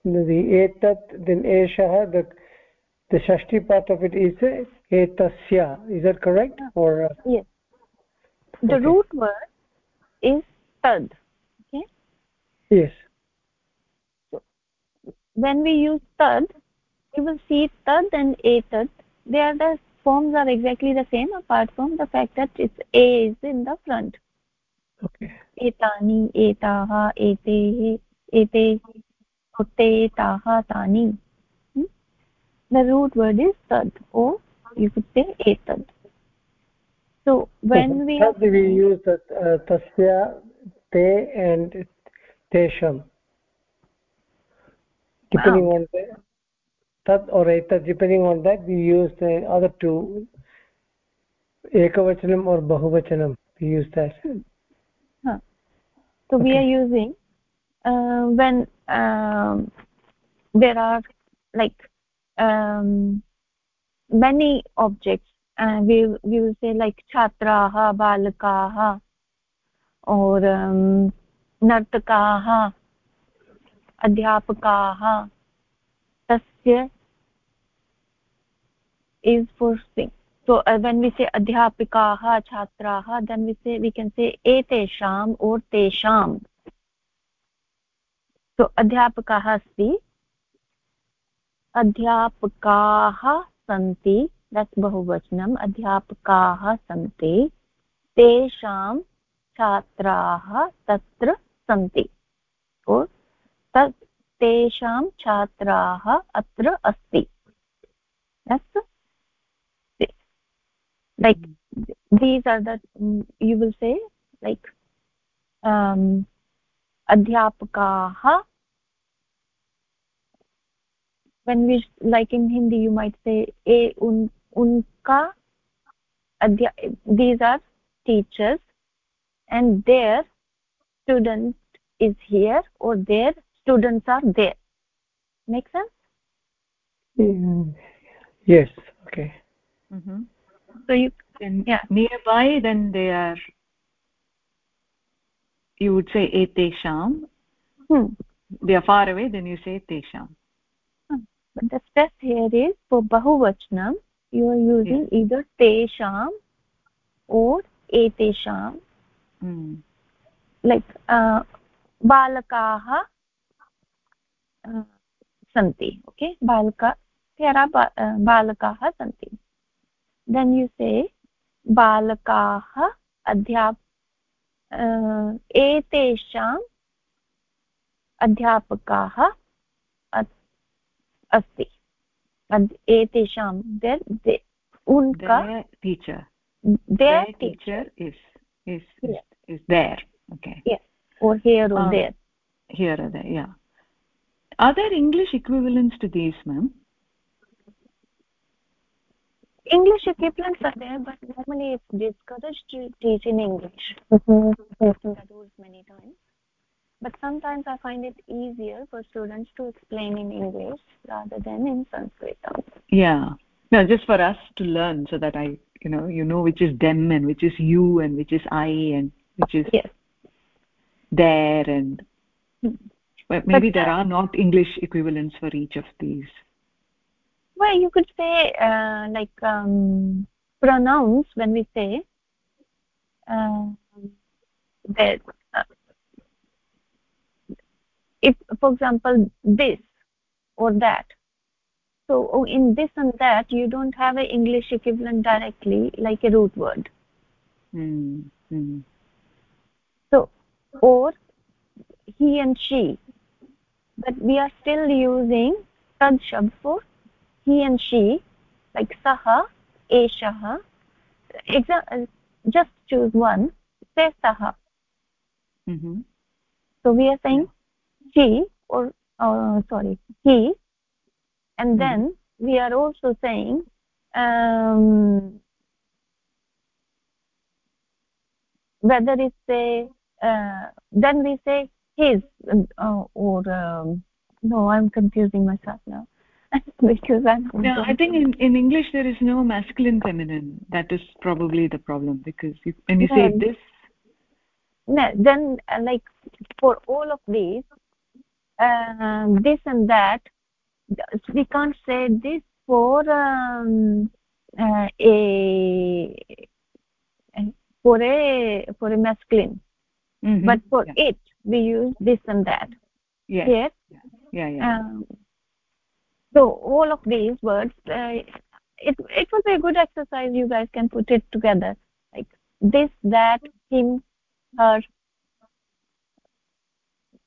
Speaker 2: the etat then eshah the the shashti part of it is a etasya is that correct? Or uh,
Speaker 1: yes. The okay. root word is tad okay?
Speaker 2: Yes.
Speaker 1: So when we use tad you will see tad and etat they are the forms are exactly the same apart from the fact that it's a is in the front.
Speaker 2: Okay.
Speaker 1: Etani etaha etehe ete utte taha tani? The root word is tad or you could say etad so when we
Speaker 2: how do we use that uh, tasya te and tesham depending wow. on the tat or etat depending on that we use the other two ekavachanam or bahuvachanam we use that
Speaker 1: huh. so okay. we are using uh, when um, there are like um, many objects uh, we we will say like chhatraah balakaah or um, नर्तकाः अध्यापकाः तस्य is for sing so uh, when we say adhyapikaah chhatraah then we say we can say etesham or tesham so adhyapakaah asti अध्यापकाः सन्ति दत् बहुवचनम्, अध्यापकाः सन्ति, तेषां छात्राः तत्र सन्ति। तत् तेषां छात्राः अत्र अस्ति। Like these are that you will say like अध्यापकाः when we like in hindi you might say a un unka adhya these are teachers and their student is here or their students are there make sense
Speaker 2: mm, yes okay
Speaker 3: mm -hmm.
Speaker 1: so you
Speaker 3: then
Speaker 1: yeah
Speaker 3: nearby then they are you would say etesham
Speaker 1: hmm.
Speaker 3: they are far away then you say tesham.
Speaker 1: But the stress here is for bahuvachanam you are using yes. either tesham or etesham
Speaker 3: hmm.
Speaker 1: like uh, balakaah uh, santi okay balaka there are balakaah santi then you say balakaah adhyap एतेषाम् अध्यापकाः अस्ति एतेषां there उनका
Speaker 3: teacher
Speaker 1: their
Speaker 3: teacher is is is, is there okay
Speaker 1: yes or here or
Speaker 3: um,
Speaker 1: there
Speaker 3: here or there yeah are there english equivalents to these ma'am
Speaker 1: english equivalents are there but normally it's discouraged to teach in english mm that rules many times but sometimes i find it easier for students to explain in english rather than in sanskrit
Speaker 3: yeah no just for us to learn so that i you know you know which is them and which is you and which is i and which is
Speaker 1: yes.
Speaker 3: there and
Speaker 1: hmm.
Speaker 3: but maybe but, there are not english equivalents for each of these
Speaker 1: well you could say uh, like um, pronouns when we say uh, that if for example this or that. So oh, in this and that you don't have an english equivalent directly like a root word.
Speaker 3: Mm -hmm.
Speaker 1: so or he and she. But we are still using tad shabd for he and she like saha eshah just choose one. Say saha.
Speaker 3: Mm -hmm.
Speaker 1: so we are saying yeah. She or uh, sorry he. And mm -hmm. then we are also saying um, whether it's a uh, then we say his uh, or um, no i'm confusing myself now. Because i'm
Speaker 3: yeah i think in in english there is no masculine feminine. That is probably the problem because you, when you say this
Speaker 1: no, then uh, like for all of these uh, this and that we can't say this for um, uh, a for a for a masculine
Speaker 3: mm -hmm.
Speaker 1: but for
Speaker 3: yeah.
Speaker 1: it we use this and that
Speaker 3: yes.
Speaker 1: yeah
Speaker 3: yeah yeah
Speaker 1: um, so all of these words uh, it it will be a good exercise you guys can put it together like this that him her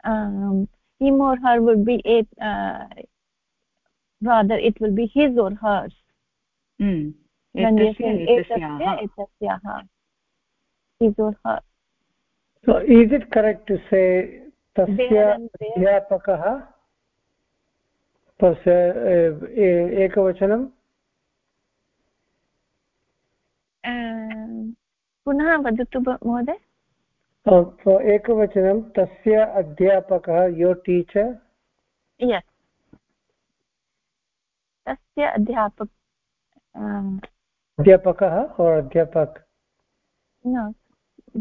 Speaker 1: um, him or her would be it uh, rather it will be his or hers
Speaker 3: mm.
Speaker 1: his or her
Speaker 2: so is it correct to say tasya adhyapakah तस्य एकवचनं
Speaker 1: पुनः वदतु महोदय
Speaker 2: एकवचनं तस्य अध्यापकः यो teacher
Speaker 1: yes तस्य अध्यापक
Speaker 2: अध्यापकः और् अध्यापक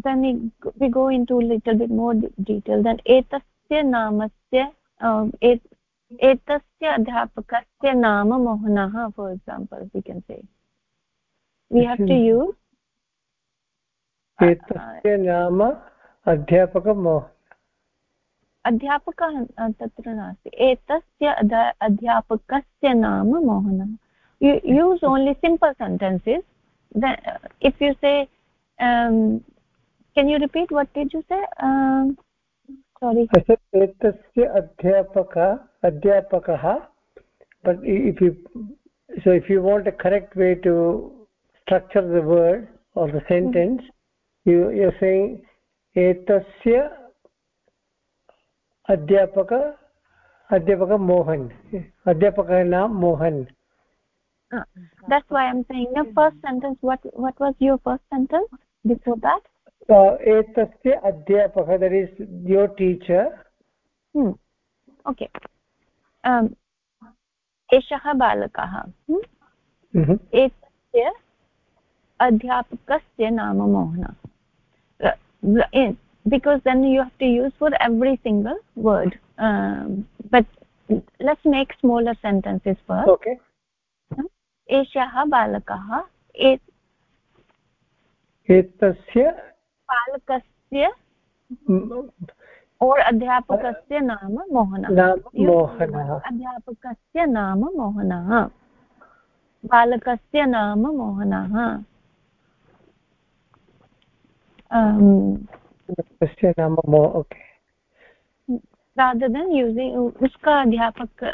Speaker 1: then we we go into a little bit more detail then etasya namasya etasya adhyapakasya nama mohanah for example we can say we have to use
Speaker 2: एतस्य नाम अध्यापकमोहन
Speaker 1: अध्यापकः तत्र नास्ति एतस्य अध्यापकस्य नाम मोहनः you use only simple sentences then if you say um, can you repeat what did you say um, sorry
Speaker 2: एतस्य अध्यापक अध्यापकः but if you so if you want a correct way to structure the word or the sentence mm -hmm. you you're saying etasya अध्यापक अध्यापक मोहन अध्यापकः नाम Mohan
Speaker 1: that's why i'm saying the first sentence what what was your first sentence before that
Speaker 2: etasya adhyapakah that is your teacher
Speaker 1: hmm okay um एषः बालकः एतस्य अध्यापकस्य नाम Mohan because then you have to use for every single word um, but let's make smaller sentences first
Speaker 2: okay
Speaker 1: एषः बालकः
Speaker 2: एतस्य
Speaker 1: बालकस्य और अध्यापकस्य नाम मोहनः अध्यापकस्य नाम मोहनः बालकस्य नाम मोहनः Um, उसका अध्यापक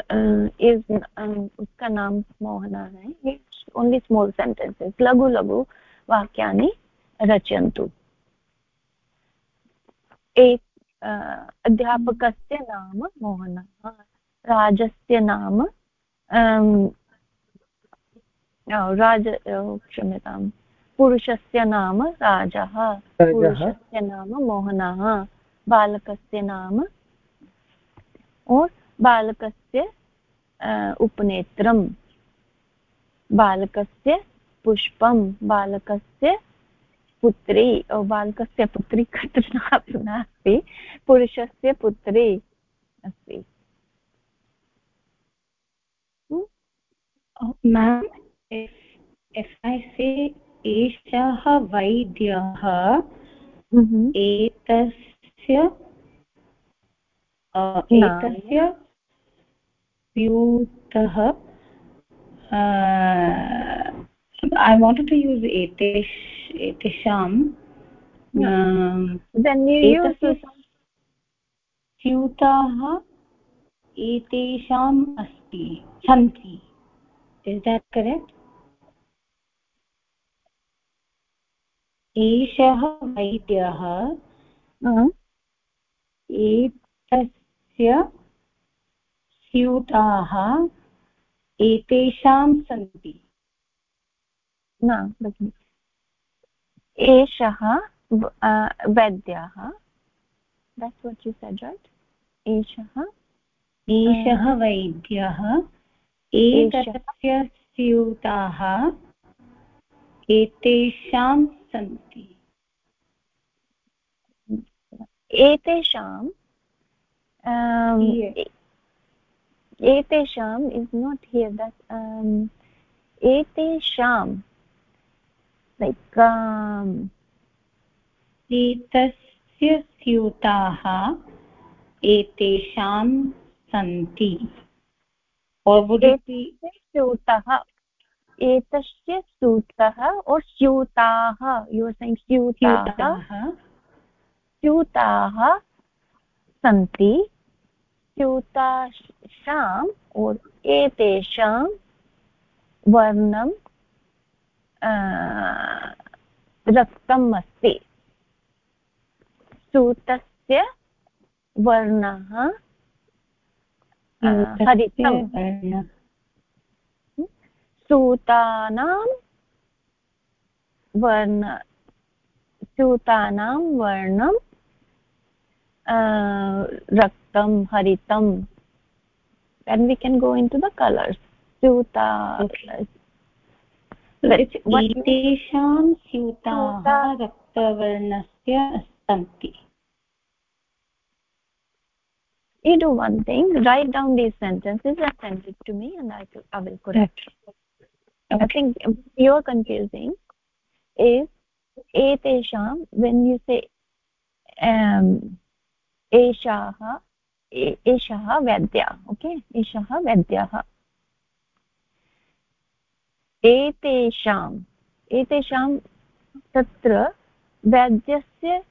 Speaker 1: उसका नाम मोहना है। ओनली स्मॉल सेंटेंसेस लघु लघु वाक्यानि रचयन्तु। एक अध्यापकस्य नाम मोहना राजस्य नाम राज क्षम्यताम्। पुरुषस्य नाम राजः। पुरुषस्य नाम मोहनः। बालकस्य नाम और बालकस्य उपनेत्रं। बालकस्य पुष्पं। बालकस्य पुत्री। बालकस्य पुत्री कत्र नास्ति पुरुषस्य पुत्री अस्ति।
Speaker 4: मेम् if i say एषः वैद्यः एतस्य एतस्य स्यूतः ऐ वाण्टेड् टु यूस् एतेष् एतेषां स्यूताः एतेषाम् अस्ति सन्ति इस् देट् करेक्ट् एषः वैद्यः एतस्य स्यूताः एतेषां सन्ति।
Speaker 1: न भगिनि। एषः वैद्यः। एषः
Speaker 4: एषः वैद्यः एतस्य स्यूताः एतेषां सन्ति।
Speaker 1: एतेषां एतेषाम् इस् नाट् हियर् दट् एतेषां लैक्
Speaker 4: एतस्य स्यूताः एतेषां सन्ति।
Speaker 1: स्यूतः एतस्य सूतः और स्यूताः युवसङ् स्यूताः। स्यूताः। सन्ति। स्यूताशाम् और एतेषां वर्णं रक्तम् अस्ति। सूतस्य वर्णः हरितं सूतानां वर्ण सूतानां वर्णं रक्तं हरितं then we can go into the colors suta
Speaker 4: एतेषां स्यूताः रक्तवर्णस्य एतस्य सन्ति
Speaker 1: you do one thing write down these sentences and send it to me and i will, I will correct okay. I think you're confusing is etesham when you say um eshaha एषः वैद्या okay एषः वैद्यः एतेषाम् एतेषां तत्र वैद्यस्य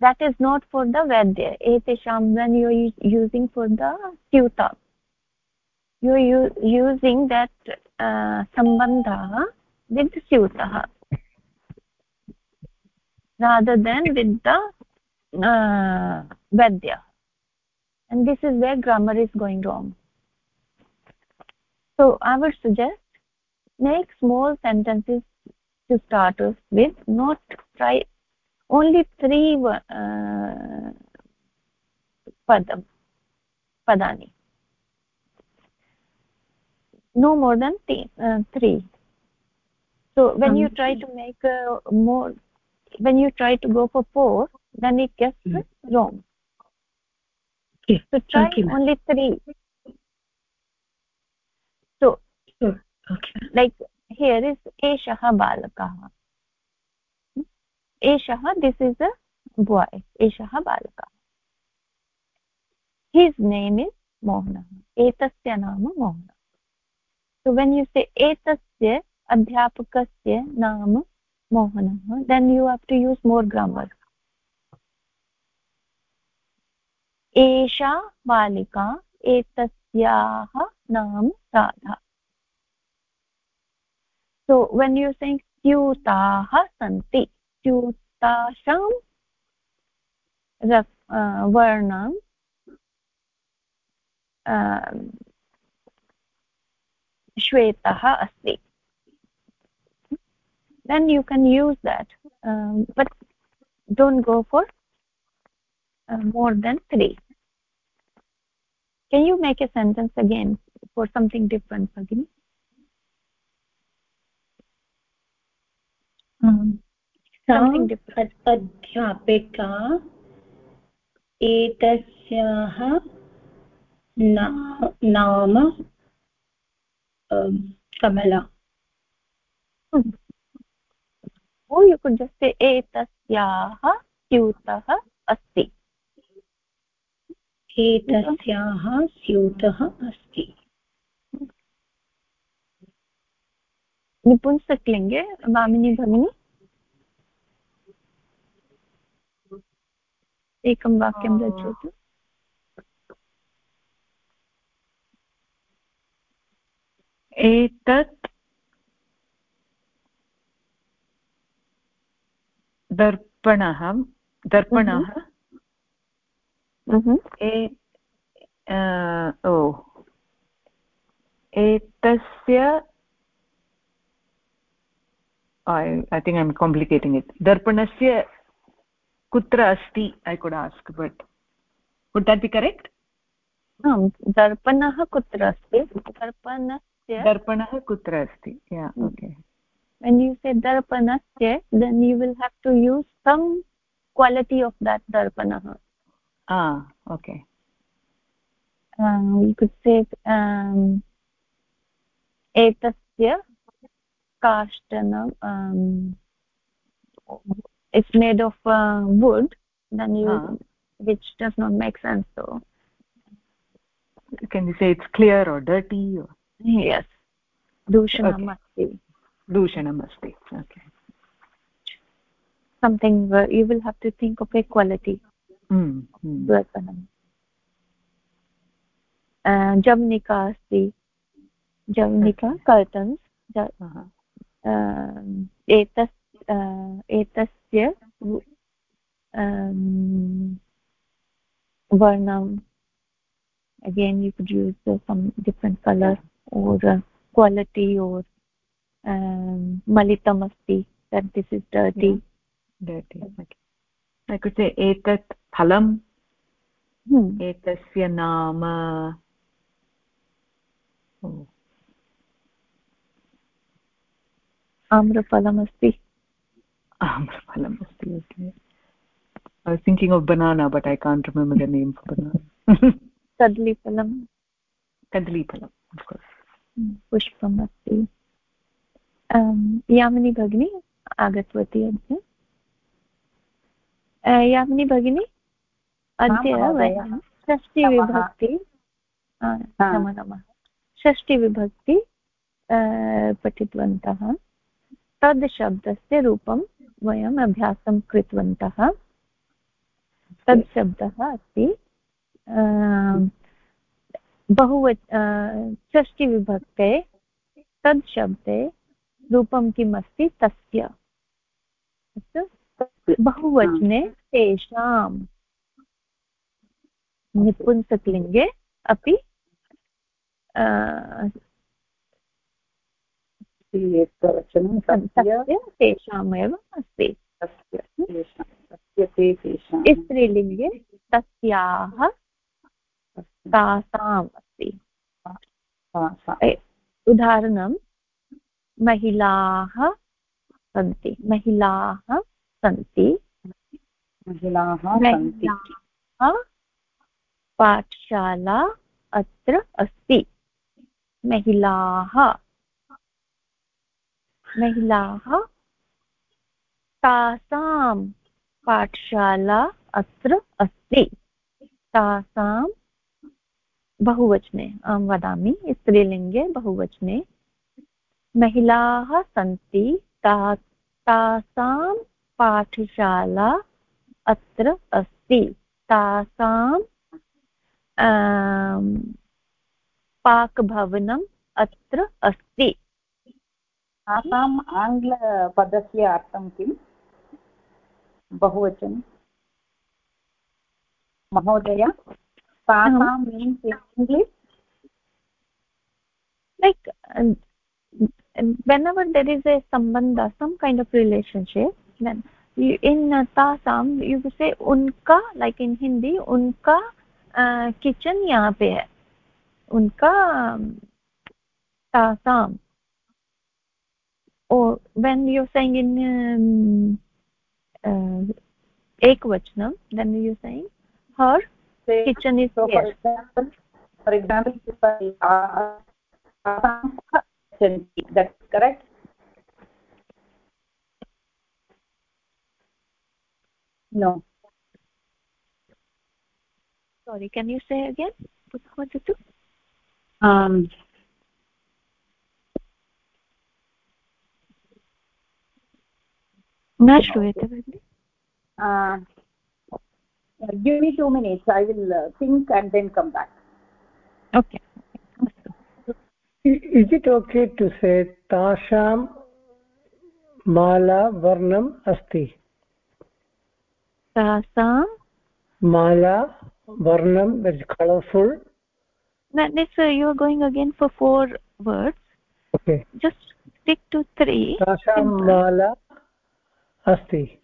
Speaker 1: that is not for the vaidya etesham when you are using for the tyuta you are using that uh, sambandha with syutah rather than with the uh, and this is where grammar is going wrong. So i would suggest make small sentences to start off with. Not try only three uh, padam padani no more than three, uh, three. so when um, you try to make uh, more when you try to go for four then it gets mm. wrong
Speaker 4: okay.
Speaker 1: so try okay, only three so
Speaker 4: sure. okay.
Speaker 1: like here is eshah balakah eshah this is a boy eshah balakah his name is mohanah etasya nama mohanah so when you say etasya adhyapakasya naam mohanah then you have to use more grammar एषा बालिका एतस्याः नाम Radha so when you saying स्यूताः सन्ति स्यूतासां वर्णं श्वेतः अस्ति then you can use that um, but don't go for uh, more than three can you make a sentence again for something different Bhagini?
Speaker 4: Um, something different अध्यापिका एतस्याः नाम कमला
Speaker 1: you could just स्यूतः अस्ति।
Speaker 4: एतस्याः स्यूतः अस्ति।
Speaker 1: निपुंसकलिङ्गे वामिनी भगिनी। एकं वाक्यं रचयतु।
Speaker 3: एतत् दर्पणः दर्पणः ओ एतस्य I think I am complicating it दर्पणस्य कुत्र अस्ति? I could ask but would that be correct
Speaker 1: um दर्पणः कुत्र अस्ति? Darpana
Speaker 3: kutra asti yeah hmm. okay.
Speaker 1: When you say darpana darpanasya then you will have to use some quality of that darpana.
Speaker 3: ah okay.
Speaker 1: Um, you could say um etasya kashtana um it's made of uh, wood then you ah. which does not make sense though.
Speaker 3: Can you say it's clear or dirty or?
Speaker 1: yes dushanam okay.
Speaker 3: दूषणम् अस्ति okay
Speaker 1: something uh, you will have to think of a quality
Speaker 3: mm, mm.
Speaker 1: dvarpanam uh, javnika asti javnika okay. curtains ja, uh, uh, etas uh, etasya um, varnam again you could use uh, some different color or uh, quality or मलितम् अस्ति that this is dirty
Speaker 3: dirty okay i could say etat phalam
Speaker 1: hmm.
Speaker 3: etasya naam
Speaker 1: आम्रफलम् अस्ति
Speaker 3: आम्रफलम् अस्ति okay I was thinking of banana, but I can't remember the name for banana.
Speaker 1: kadlipalam.
Speaker 3: Kadlipalam, of course.
Speaker 1: पुष्पम् अस्ति। यामिनी भगिनी आगतवती अद्य। यामिनी भगिनी अद्य वयं षष्टिविभक्ति नमो। नमः षष्टिविभक्ति पठितवन्तः। तद् शब्दस्य रूपं वयम् अभ्यासं कृतवन्तः। तद् शब्दः अस्ति बहुवच षष्टिविभक्ते तद् शब्दे रूपं किम् अस्ति? तस्य। अस्तु बहुवचने तेषां निपुंसकलिङ्गे अपि तेषामेव अस्ति। स्त्रीलिङ्गे तस्याः तासाम् अस्ति उदाहरणं महिलाः सन्ति। महिलाः सन्ति। महिलाः पाठशाला अत्र अस्ति। महिलाः महिलाः तासां पाठशाला अत्र अस्ति। तासां बहुवचने अहं वदामि, स्त्रीलिङ्गे बहुवचने, महिलाः सन्ति ता, तासां पाठशाला अत्र अस्ति। तासां पाकभवनम् अत्र अस्ति।
Speaker 5: तासाम् आङ्ग्लपदस्य अर्थं किम् बहुवचनं। महोदय? तासां means in English
Speaker 1: like uh, whenever there is a sambandha some kind of relationship then you, in uh, tasam you say unka like in hindi unka uh, kitchen yahan pe hai unka um, tasam or when you're saying in um, uh, ekvachanam then you're saying her Say, kitchen is so
Speaker 5: here. for example for example if i uh, that's correct no
Speaker 1: sorry can you say again
Speaker 5: um
Speaker 1: न श्रूयते भगिनि uh,
Speaker 5: give me two minutes. I will uh, think and then come back.
Speaker 1: Okay.
Speaker 2: Is it okay to say tasham mala varnam asti?
Speaker 1: Tasam
Speaker 2: mala varnam is colorful.
Speaker 1: Now, this uh, you are going again for four words.
Speaker 2: Okay.
Speaker 1: Just stick to three.
Speaker 2: Tasham uh, mala asti.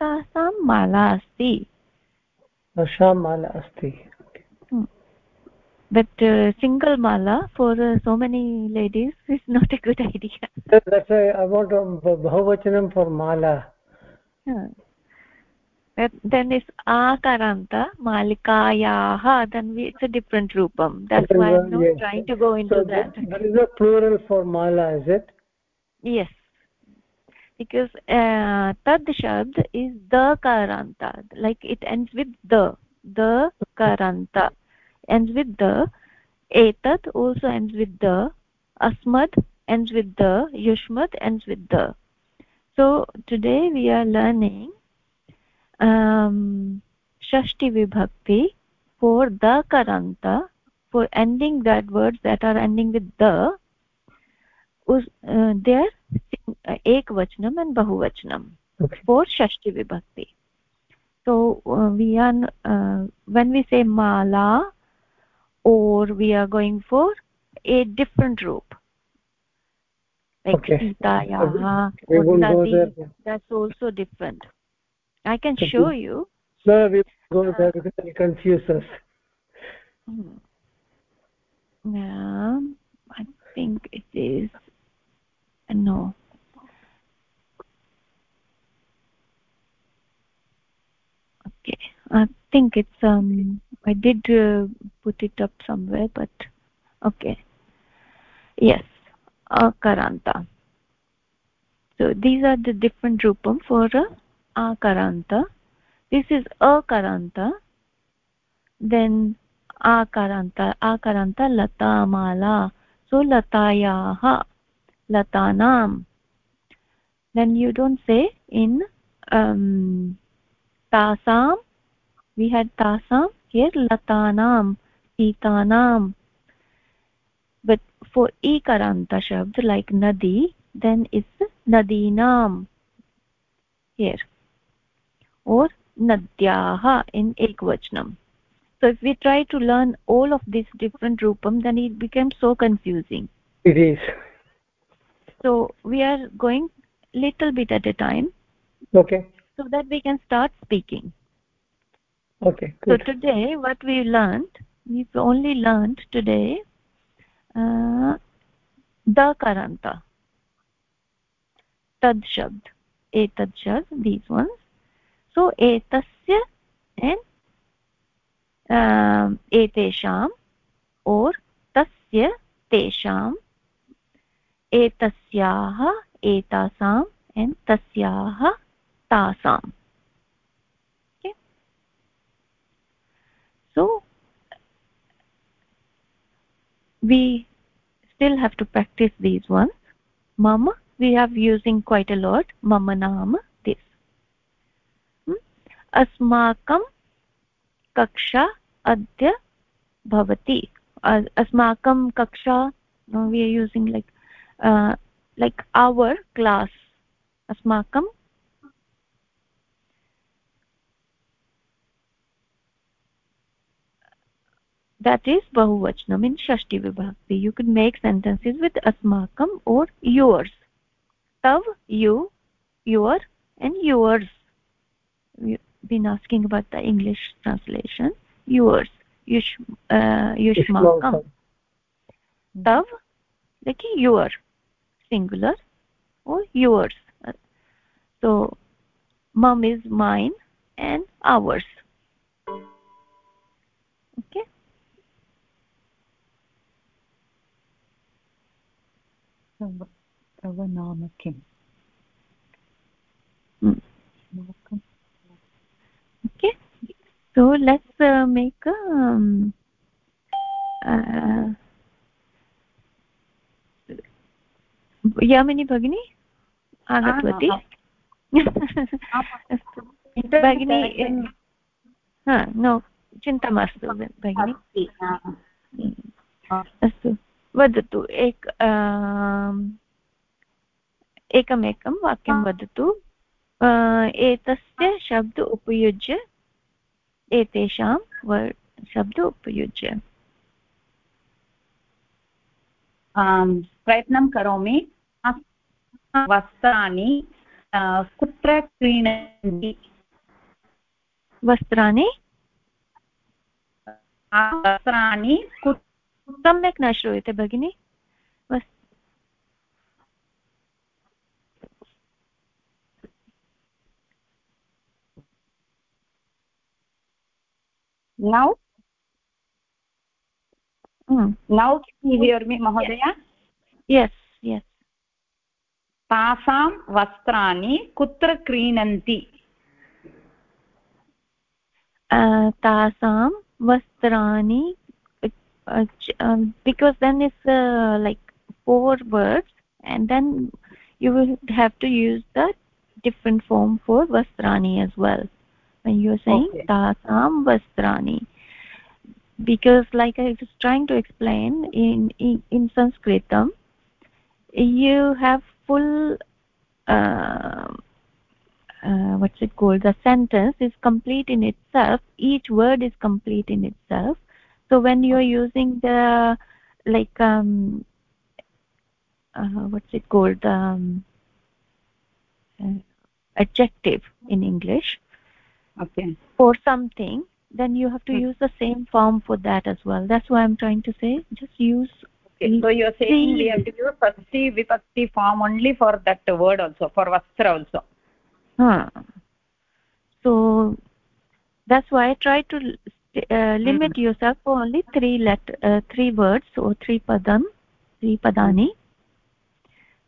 Speaker 1: Tasam mala asti.
Speaker 2: Rasha mala asti. Hmm.
Speaker 1: But uh, single mala for uh, so many ladies is not a good idea.
Speaker 2: That's why I want um, Bahuvachanam for mala. Hmm.
Speaker 1: Yeah. Then it's akaranta, malikayaha, then it's a different rupam. That's why I'm not trying to go into so that.
Speaker 2: There is a plural for mala, is it?
Speaker 1: Yes because uh, tad shabd is the karanta. Like it ends with the the karanta. Ends with the etat also ends with the asmad ends with the yushmat ends with the. So today we are learning um shashti vibhakti for the karanta for ending that words that are ending with the. Uh, there ekvachanam and bahuvachanam okay. for shashti vibhakti so uh, we are uh, when we say mala or we are going for a different roop like okay. nadi that's also different i can okay. show you
Speaker 2: no we go there because it confuses us
Speaker 1: hmm. yeah i think it is no. Okay. I think it's um i did uh, put it up somewhere but okay. Yes. Akaranta. So these are the different rupam for uh, akaranta. This is akaranta. Then akaranta akaranta lata mala. So latayaha latanam. Then you don't say in um tasam. We had tasam here latanam sitanam but for ikaranta shabd like nadi then it's nadinam here. Or nadyah in ekvachanam so if we try to learn all of these different rupam then it becomes so confusing.
Speaker 2: It is
Speaker 1: so we are going little bit at a time.
Speaker 2: Okay.
Speaker 1: So that we can start speaking.
Speaker 2: Okay good.
Speaker 1: so today what we learned we've only learned today uh, the karanta. Tad shabd. Etad shabd these ones. So etasya and uh, etesham or tasya tesham एतस्याः एतासाम् and तस्याः तासाम् so we still have to practise these ones मम we have using quite a lot मम नाम this अस्माकं कक्षा अद्य भवति अस्माकं कक्षा we are using like uh, like our class asmakam that is bahuvachanam in shashti vibhakti you could make sentences with asmakam or yours tav you your and yours we've been asking about the english translation yours yush uh, yushmakam tav like your singular or yours so mom is mine and ours okay
Speaker 3: तव नाम किम्
Speaker 1: okay so let's uh, make a um, uh, Yamini भगिनी? आगतवती। अस्तु भगिनी हा no चिन्ता मास्तु भगिनि। अस्तु वदतु एक एकमेकं वाक्यं वदतु। एतस्य शब्द उपयुज्य एतेषां शब्द उपयुज्य।
Speaker 5: प्रयत्नं करोमि। वस्त्राणि कुत्र क्रीणन्ति?
Speaker 1: वस्त्राणि?
Speaker 5: वस्त्राणि
Speaker 1: सम्यक् न श्रूयते भगिनि।
Speaker 5: now mm. now can you hear तासां वस्त्राणि कुत्र क्रीणन्ति
Speaker 1: तासां वस्त्राणि because then it's uh, like four words and then you will have to use the different form for vastrani as well when you're saying okay. tasam vastrani because like i was trying to explain in in, in sanskritam you have full uh, uh, what's it called? The sentence is complete in itself. Each word is complete in itself. So when you're using the like um uh, what's it called? Um, uh, adjective in english.
Speaker 5: Okay.
Speaker 1: For something then you have to hmm. use the same form for that as well. That's why i'm trying to say just use
Speaker 5: okay so you're saying we have to use shashti vibhakti form only for that word also for vastra also.
Speaker 1: Huh. so that's why i try to uh, limit mm. yourself for only three let uh, three words or three padam three padani.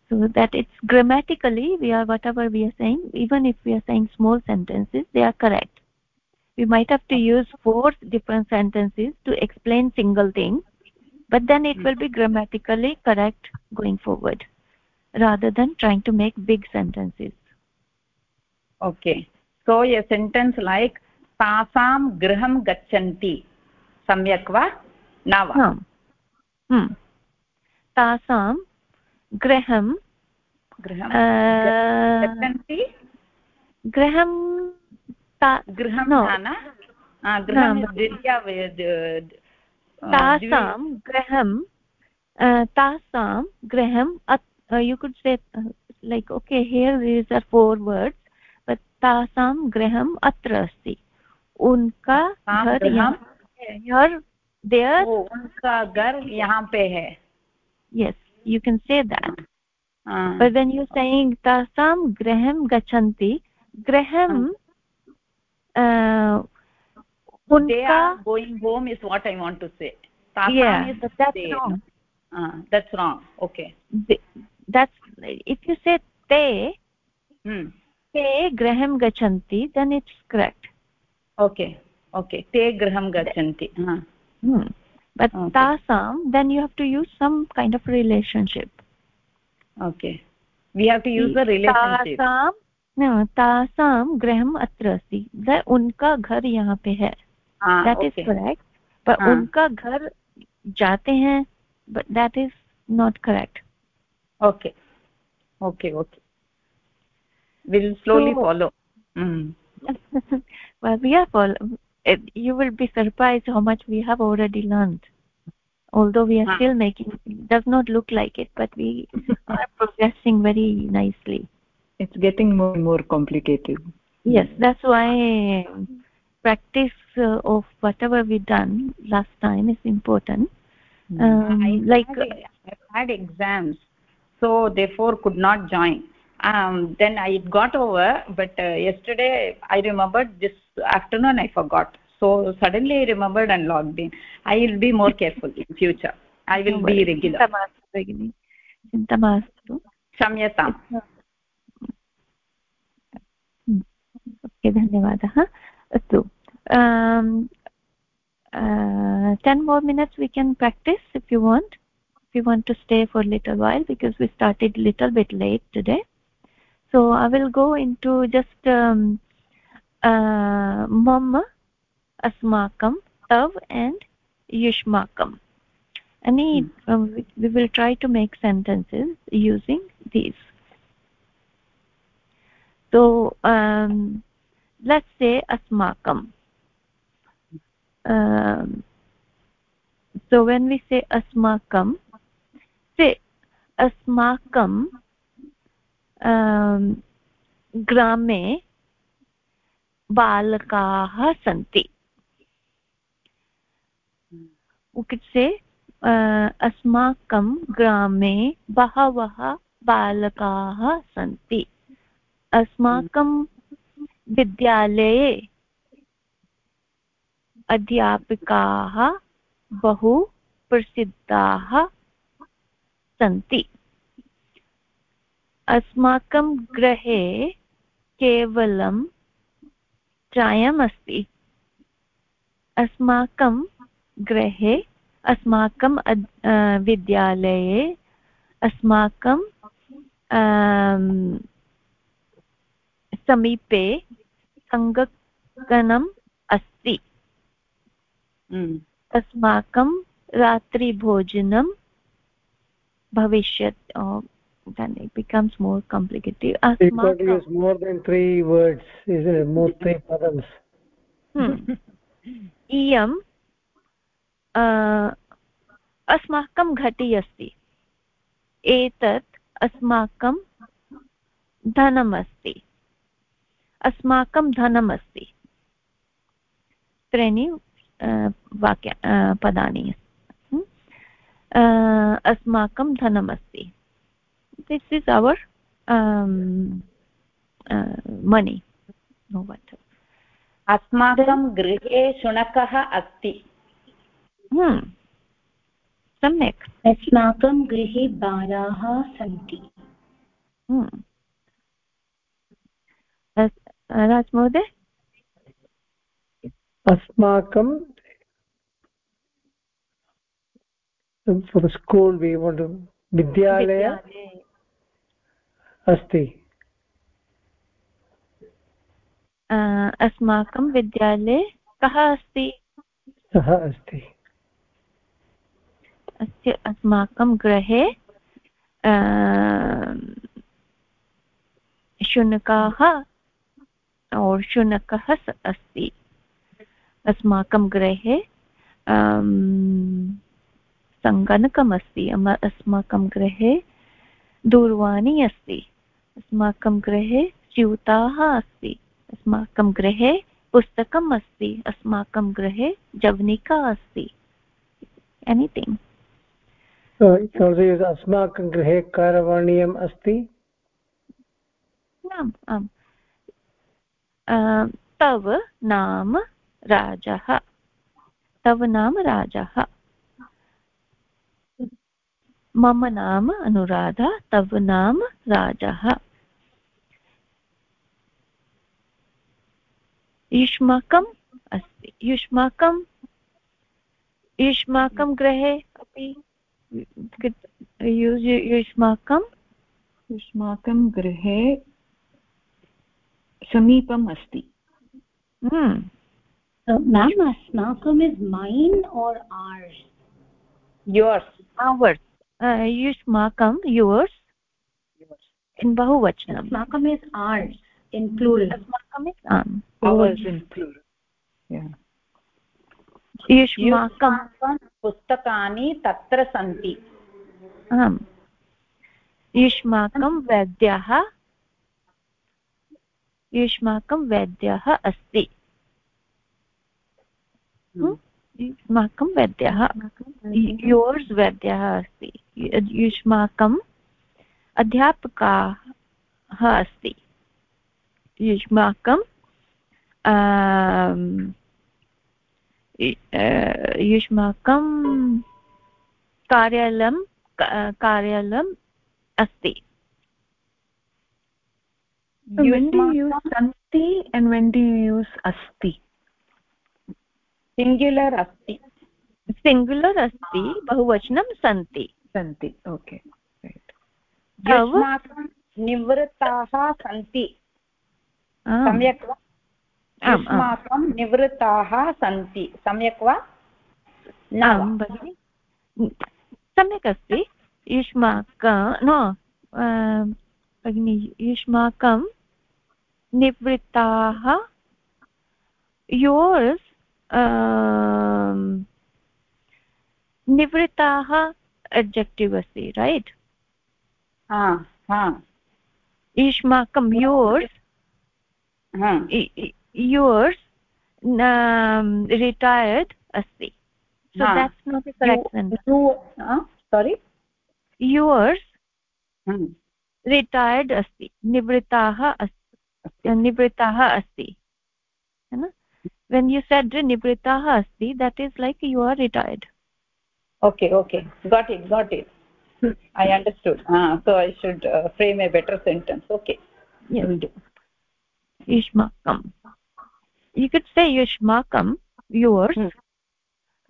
Speaker 1: So that it's grammatically we are whatever we are saying even if we are saying small sentences they are correct. We might have to use four different sentences to explain single thing but then it will be grammatically correct going forward rather than trying to make big sentences
Speaker 5: okay so a sentence like तासां गृहं गच्छन्ति सम्यक् वा न वा
Speaker 1: तासां गृहं
Speaker 5: गच्छन्ति
Speaker 1: गृहं
Speaker 5: गृहं न
Speaker 1: तासां गृहं uh, तासां गृहम् you could say like okay here these are four words तासां गृहम् अत्र अस्ति। यहाँ
Speaker 5: पे है।
Speaker 1: यस् यु तासां गृहं गच्छन्ति। गृहं uh,
Speaker 5: they are going home is what i want to say
Speaker 1: tasam yeah, is that's they, wrong
Speaker 5: uh, that's wrong okay
Speaker 1: they, that's if you say te hmm. te graham gachanti then it's correct
Speaker 5: okay okay ते गृहं गच्छन्ति
Speaker 1: but okay. tasam then you have to use some kind of relationship
Speaker 5: okay we have to use the relationship
Speaker 1: tasam no tasam graham atra asti that unka ghar yahan pe hai ah, that okay. is correct but ah. unka ghar jate hain but that is not correct
Speaker 5: okay okay okay we'll slowly so, follow mm.
Speaker 1: well we are all you will be surprised how much we have already learned although we are huh. still making it does not look like it but we are progressing very nicely
Speaker 3: it's getting more and more complicated
Speaker 1: yes that's why practice uh, of whatever we done last time is important
Speaker 5: hmm. um, I like had, i had exams so therefore could not join um, then i got over but uh, yesterday i remembered this afternoon i forgot so suddenly i remembered and logged in i will be more careful in future i will be regular
Speaker 1: चिन्ता मास्तु
Speaker 5: क्षम्यताम्
Speaker 1: okay धन्यवादः astu 10 more minutes we can practice if you want. If you want to stay for a little while because we started a little bit late today. So i will go into just um uh, asmakam tav and "yishmakam." any hmm. um, we, we will try to make sentences using these. So um, let's say asmakam um, so when we say asmakam say asmakam um, ग्रामे बालकाः सन्ति उक्से अस्माकं ग्रामे बहवः बालकाः सन्ति अस्माकं विद्यालये अध्यापिकाः बहु प्रसिद्धाः सन्ति। अस्माकं गृहे केवलं चायम् अस्ति। अस्माकं गृहे, अस्माकं विद्यालये, अस्माकं समीपे सङ्गणकम् अस्ति हम्म। अस्माकं रात्रिभोजनं भविष्यत् then it becomes more complicated
Speaker 2: it could use more than three words isn't it more three padams
Speaker 1: इयम् अस्माकं घटी अस्ति एतत् अस्माकं धनम् अस्ति अस्माकं धनम् अस्ति त्रीणि वाक्य पदानि। अस्माकं धनम् अस्ति this is our uh, money. No matter
Speaker 5: अस्माकं गृहे शुनकः अस्ति।
Speaker 1: सम्यक्।
Speaker 6: अस्माकं गृहे बालाः सन्ति।
Speaker 1: राज महोदय
Speaker 2: अस्माकं स्कूल् विद्यालय अस्ति।
Speaker 1: अस्माकं विद्यालये कः अस्ति?
Speaker 2: सः अस्ति।
Speaker 1: अस्य अस्माकं गृहे शुनकाः और शुनकः अस्ति। अस्माकं गृहे सङ्गणकमस्ति। अस्माकं गृहे दूरवाणी अस्ति। अस्माकं गृहे स्यूताः अस्ति। अस्माकं गृहे पुस्तकम् अस्ति। अस्माकं गृहे जवनिका अस्ति। एनिथिङ्ग्
Speaker 2: अस्माकं गृहे कारवाणीयम् अस्ति?
Speaker 1: आम् आम्। तव नाम राजः तव नाम राजः मम नाम अनुराधा तव नाम राजः युष्माकम् अस्ति युष्माकं युष्माकं गृहे अपि युष्माकं
Speaker 3: युष्माकं गृहे समीपम् अस्ति
Speaker 6: मेम् अस्माकम् इस् मैन् और् आर्स्
Speaker 5: योर्स्
Speaker 1: आवर्स् युष्माकं योर्स् इन् बहुवचनम्
Speaker 6: अस्माकम् इस् आर्स् इन् प्लूरल्
Speaker 1: अस्माकम् इस् आम्
Speaker 3: इन् प्लूरल्
Speaker 1: युष्माकं
Speaker 5: पुस्तकानि तत्र सन्ति
Speaker 1: आम् युष्माकं वैद्यः युष्माकं वैद्यः अस्ति। युष्माकं वैद्यः योर्स् वैद्यः अस्ति। युष्माकम् अध्यापकाः अस्ति। युष्माकं युष्माकं कार्यालयं कार्यालयम् अस्ति।
Speaker 3: When do you use santi and when do you use asti?
Speaker 5: Singular asti.
Speaker 1: Singular asti बहुवचनं सन्ति
Speaker 3: सन्ति ओके
Speaker 5: निवृत्ताः सन्ति सम्यक् वा युष्माकं निवृत्ताः सन्ति सम्यक् वा
Speaker 1: न भगिनि सम्यक् अस्ति युष्माक न भगिनि युष्माकं निवृत्ताः योर्स् um, निवृत्ताः एब्जेक्टिव् अस्ति रैट् युष्माकं योर्स् योर्स् रिटायर्ड् अस्ति. सो
Speaker 5: देट्स् सारि योर्स्
Speaker 1: रिटायर्ड् अस्ति निवृत्ताः अस्ति. nivrittaah asti है when you said nivrittaah asti that is like you are retired
Speaker 5: okay okay got it got it i understood ah so i should uh, frame a better sentence okay
Speaker 1: yes will do युष्माकं you could say yushmakam yours hmm.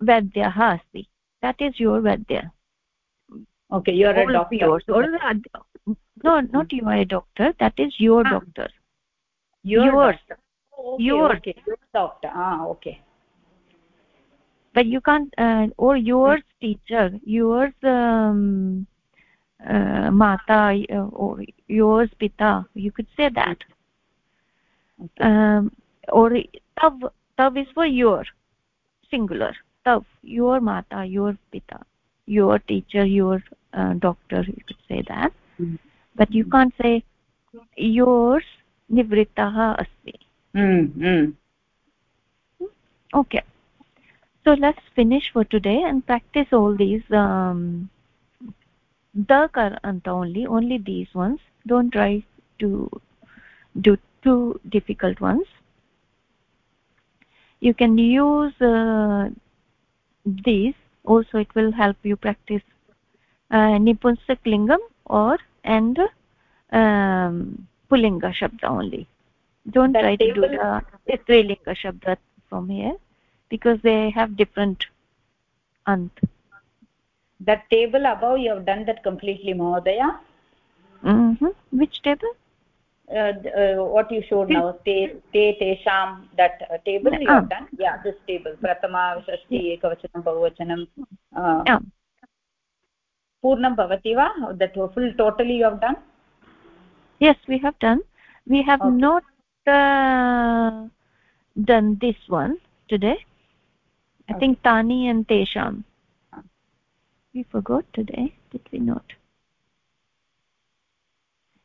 Speaker 1: vadyah asti that is your vadya
Speaker 5: okay you are All a doctor yours or
Speaker 1: no not you are a doctor that is your ah. doctor
Speaker 5: your
Speaker 1: yours.
Speaker 5: Oh,
Speaker 1: yours
Speaker 5: your doctor ah okay
Speaker 1: but you can't uh, or yours hmm. teacher yours um, uh, mata uh, or yours pita you could say that okay. um, or tav tav is for your singular tav your mata your pita your teacher your uh, doctor you could say that mm. but you can't say yours nivrittah asti
Speaker 5: mm, mm.
Speaker 1: okay. So let's finish for today and practice all these um, the karanta only only these ones. Don't try to do two difficult ones. You can use uh, these. Also it will help you practice uh, nipunsak lingam or and um, pulinga shabda only don't that try to do the strilinga shabda from here because they have different ant
Speaker 5: that table above you have done that completely mahodaya
Speaker 1: mm -hmm. which table
Speaker 5: uh, uh, what you showed now te te tesham that uh, table you have done yeah this table prathama shashti ekavachanam bahuvachanam uh, purnam bhavati va that full totally you have done
Speaker 1: yes we have done. We have okay. not uh, done this one today. I okay. think tani and tesham. We forgot today did we not?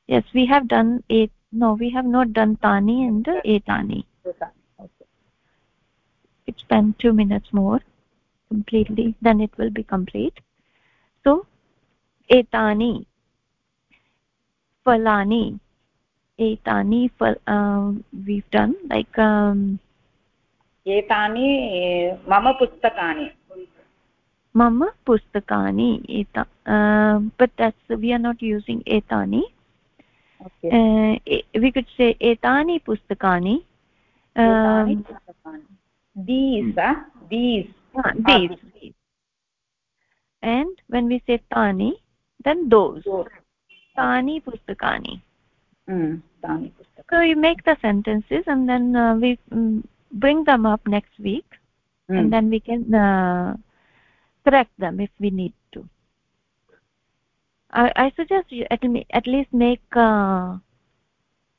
Speaker 1: Yes we have done eight no we have not done tani and etani okay. it's been 2 minutes more completely then it will be complete. So etani falani. Etani fal um, we've done like um
Speaker 5: etani mama pustakani
Speaker 1: mama pustakani eta uh, but that's we are not using etani okay. uh, we could say etani pustakani
Speaker 5: um, these uh, these.
Speaker 1: Uh, these, and when we say tani then those tani pustakani
Speaker 5: mm, tani pustakani
Speaker 1: so you make the sentences and then uh, we um, bring them up next week. mm. and then we can uh, correct them if we need to. I, I suggest you at, at least make uh,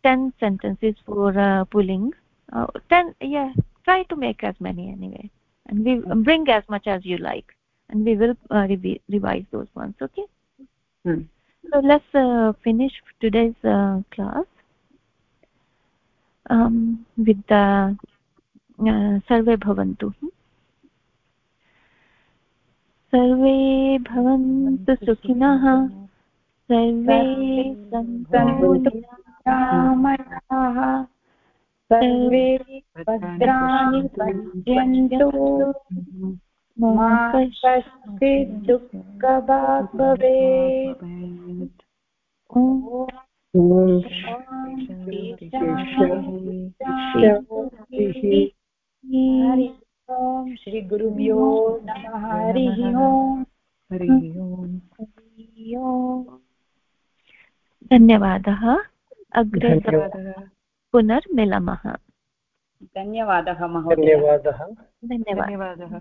Speaker 1: 10 sentences for uh, pulling. Uh, 10 yeah try to make as many anyway. And we bring as much as you like. And we will uh, rev revise those ones okay?
Speaker 5: Hmm.
Speaker 1: So let's uh, finish today's uh, class um, with the सर्वे भवन्तु सर्वे भवन्तु सुखिनः सर्वे सन्तु
Speaker 5: सर्वे भद्राणि पश्यन्तु दुःखभाग् भवेत् ॐ श्रीगुरुभ्यो नमः हरिः ओम् हरिः ओम्
Speaker 1: धन्यवादः। अग्रे पुनर्मिलामः।
Speaker 5: धन्यवादः
Speaker 2: महोदय। धन्यवादः।
Speaker 1: धन्यवादः।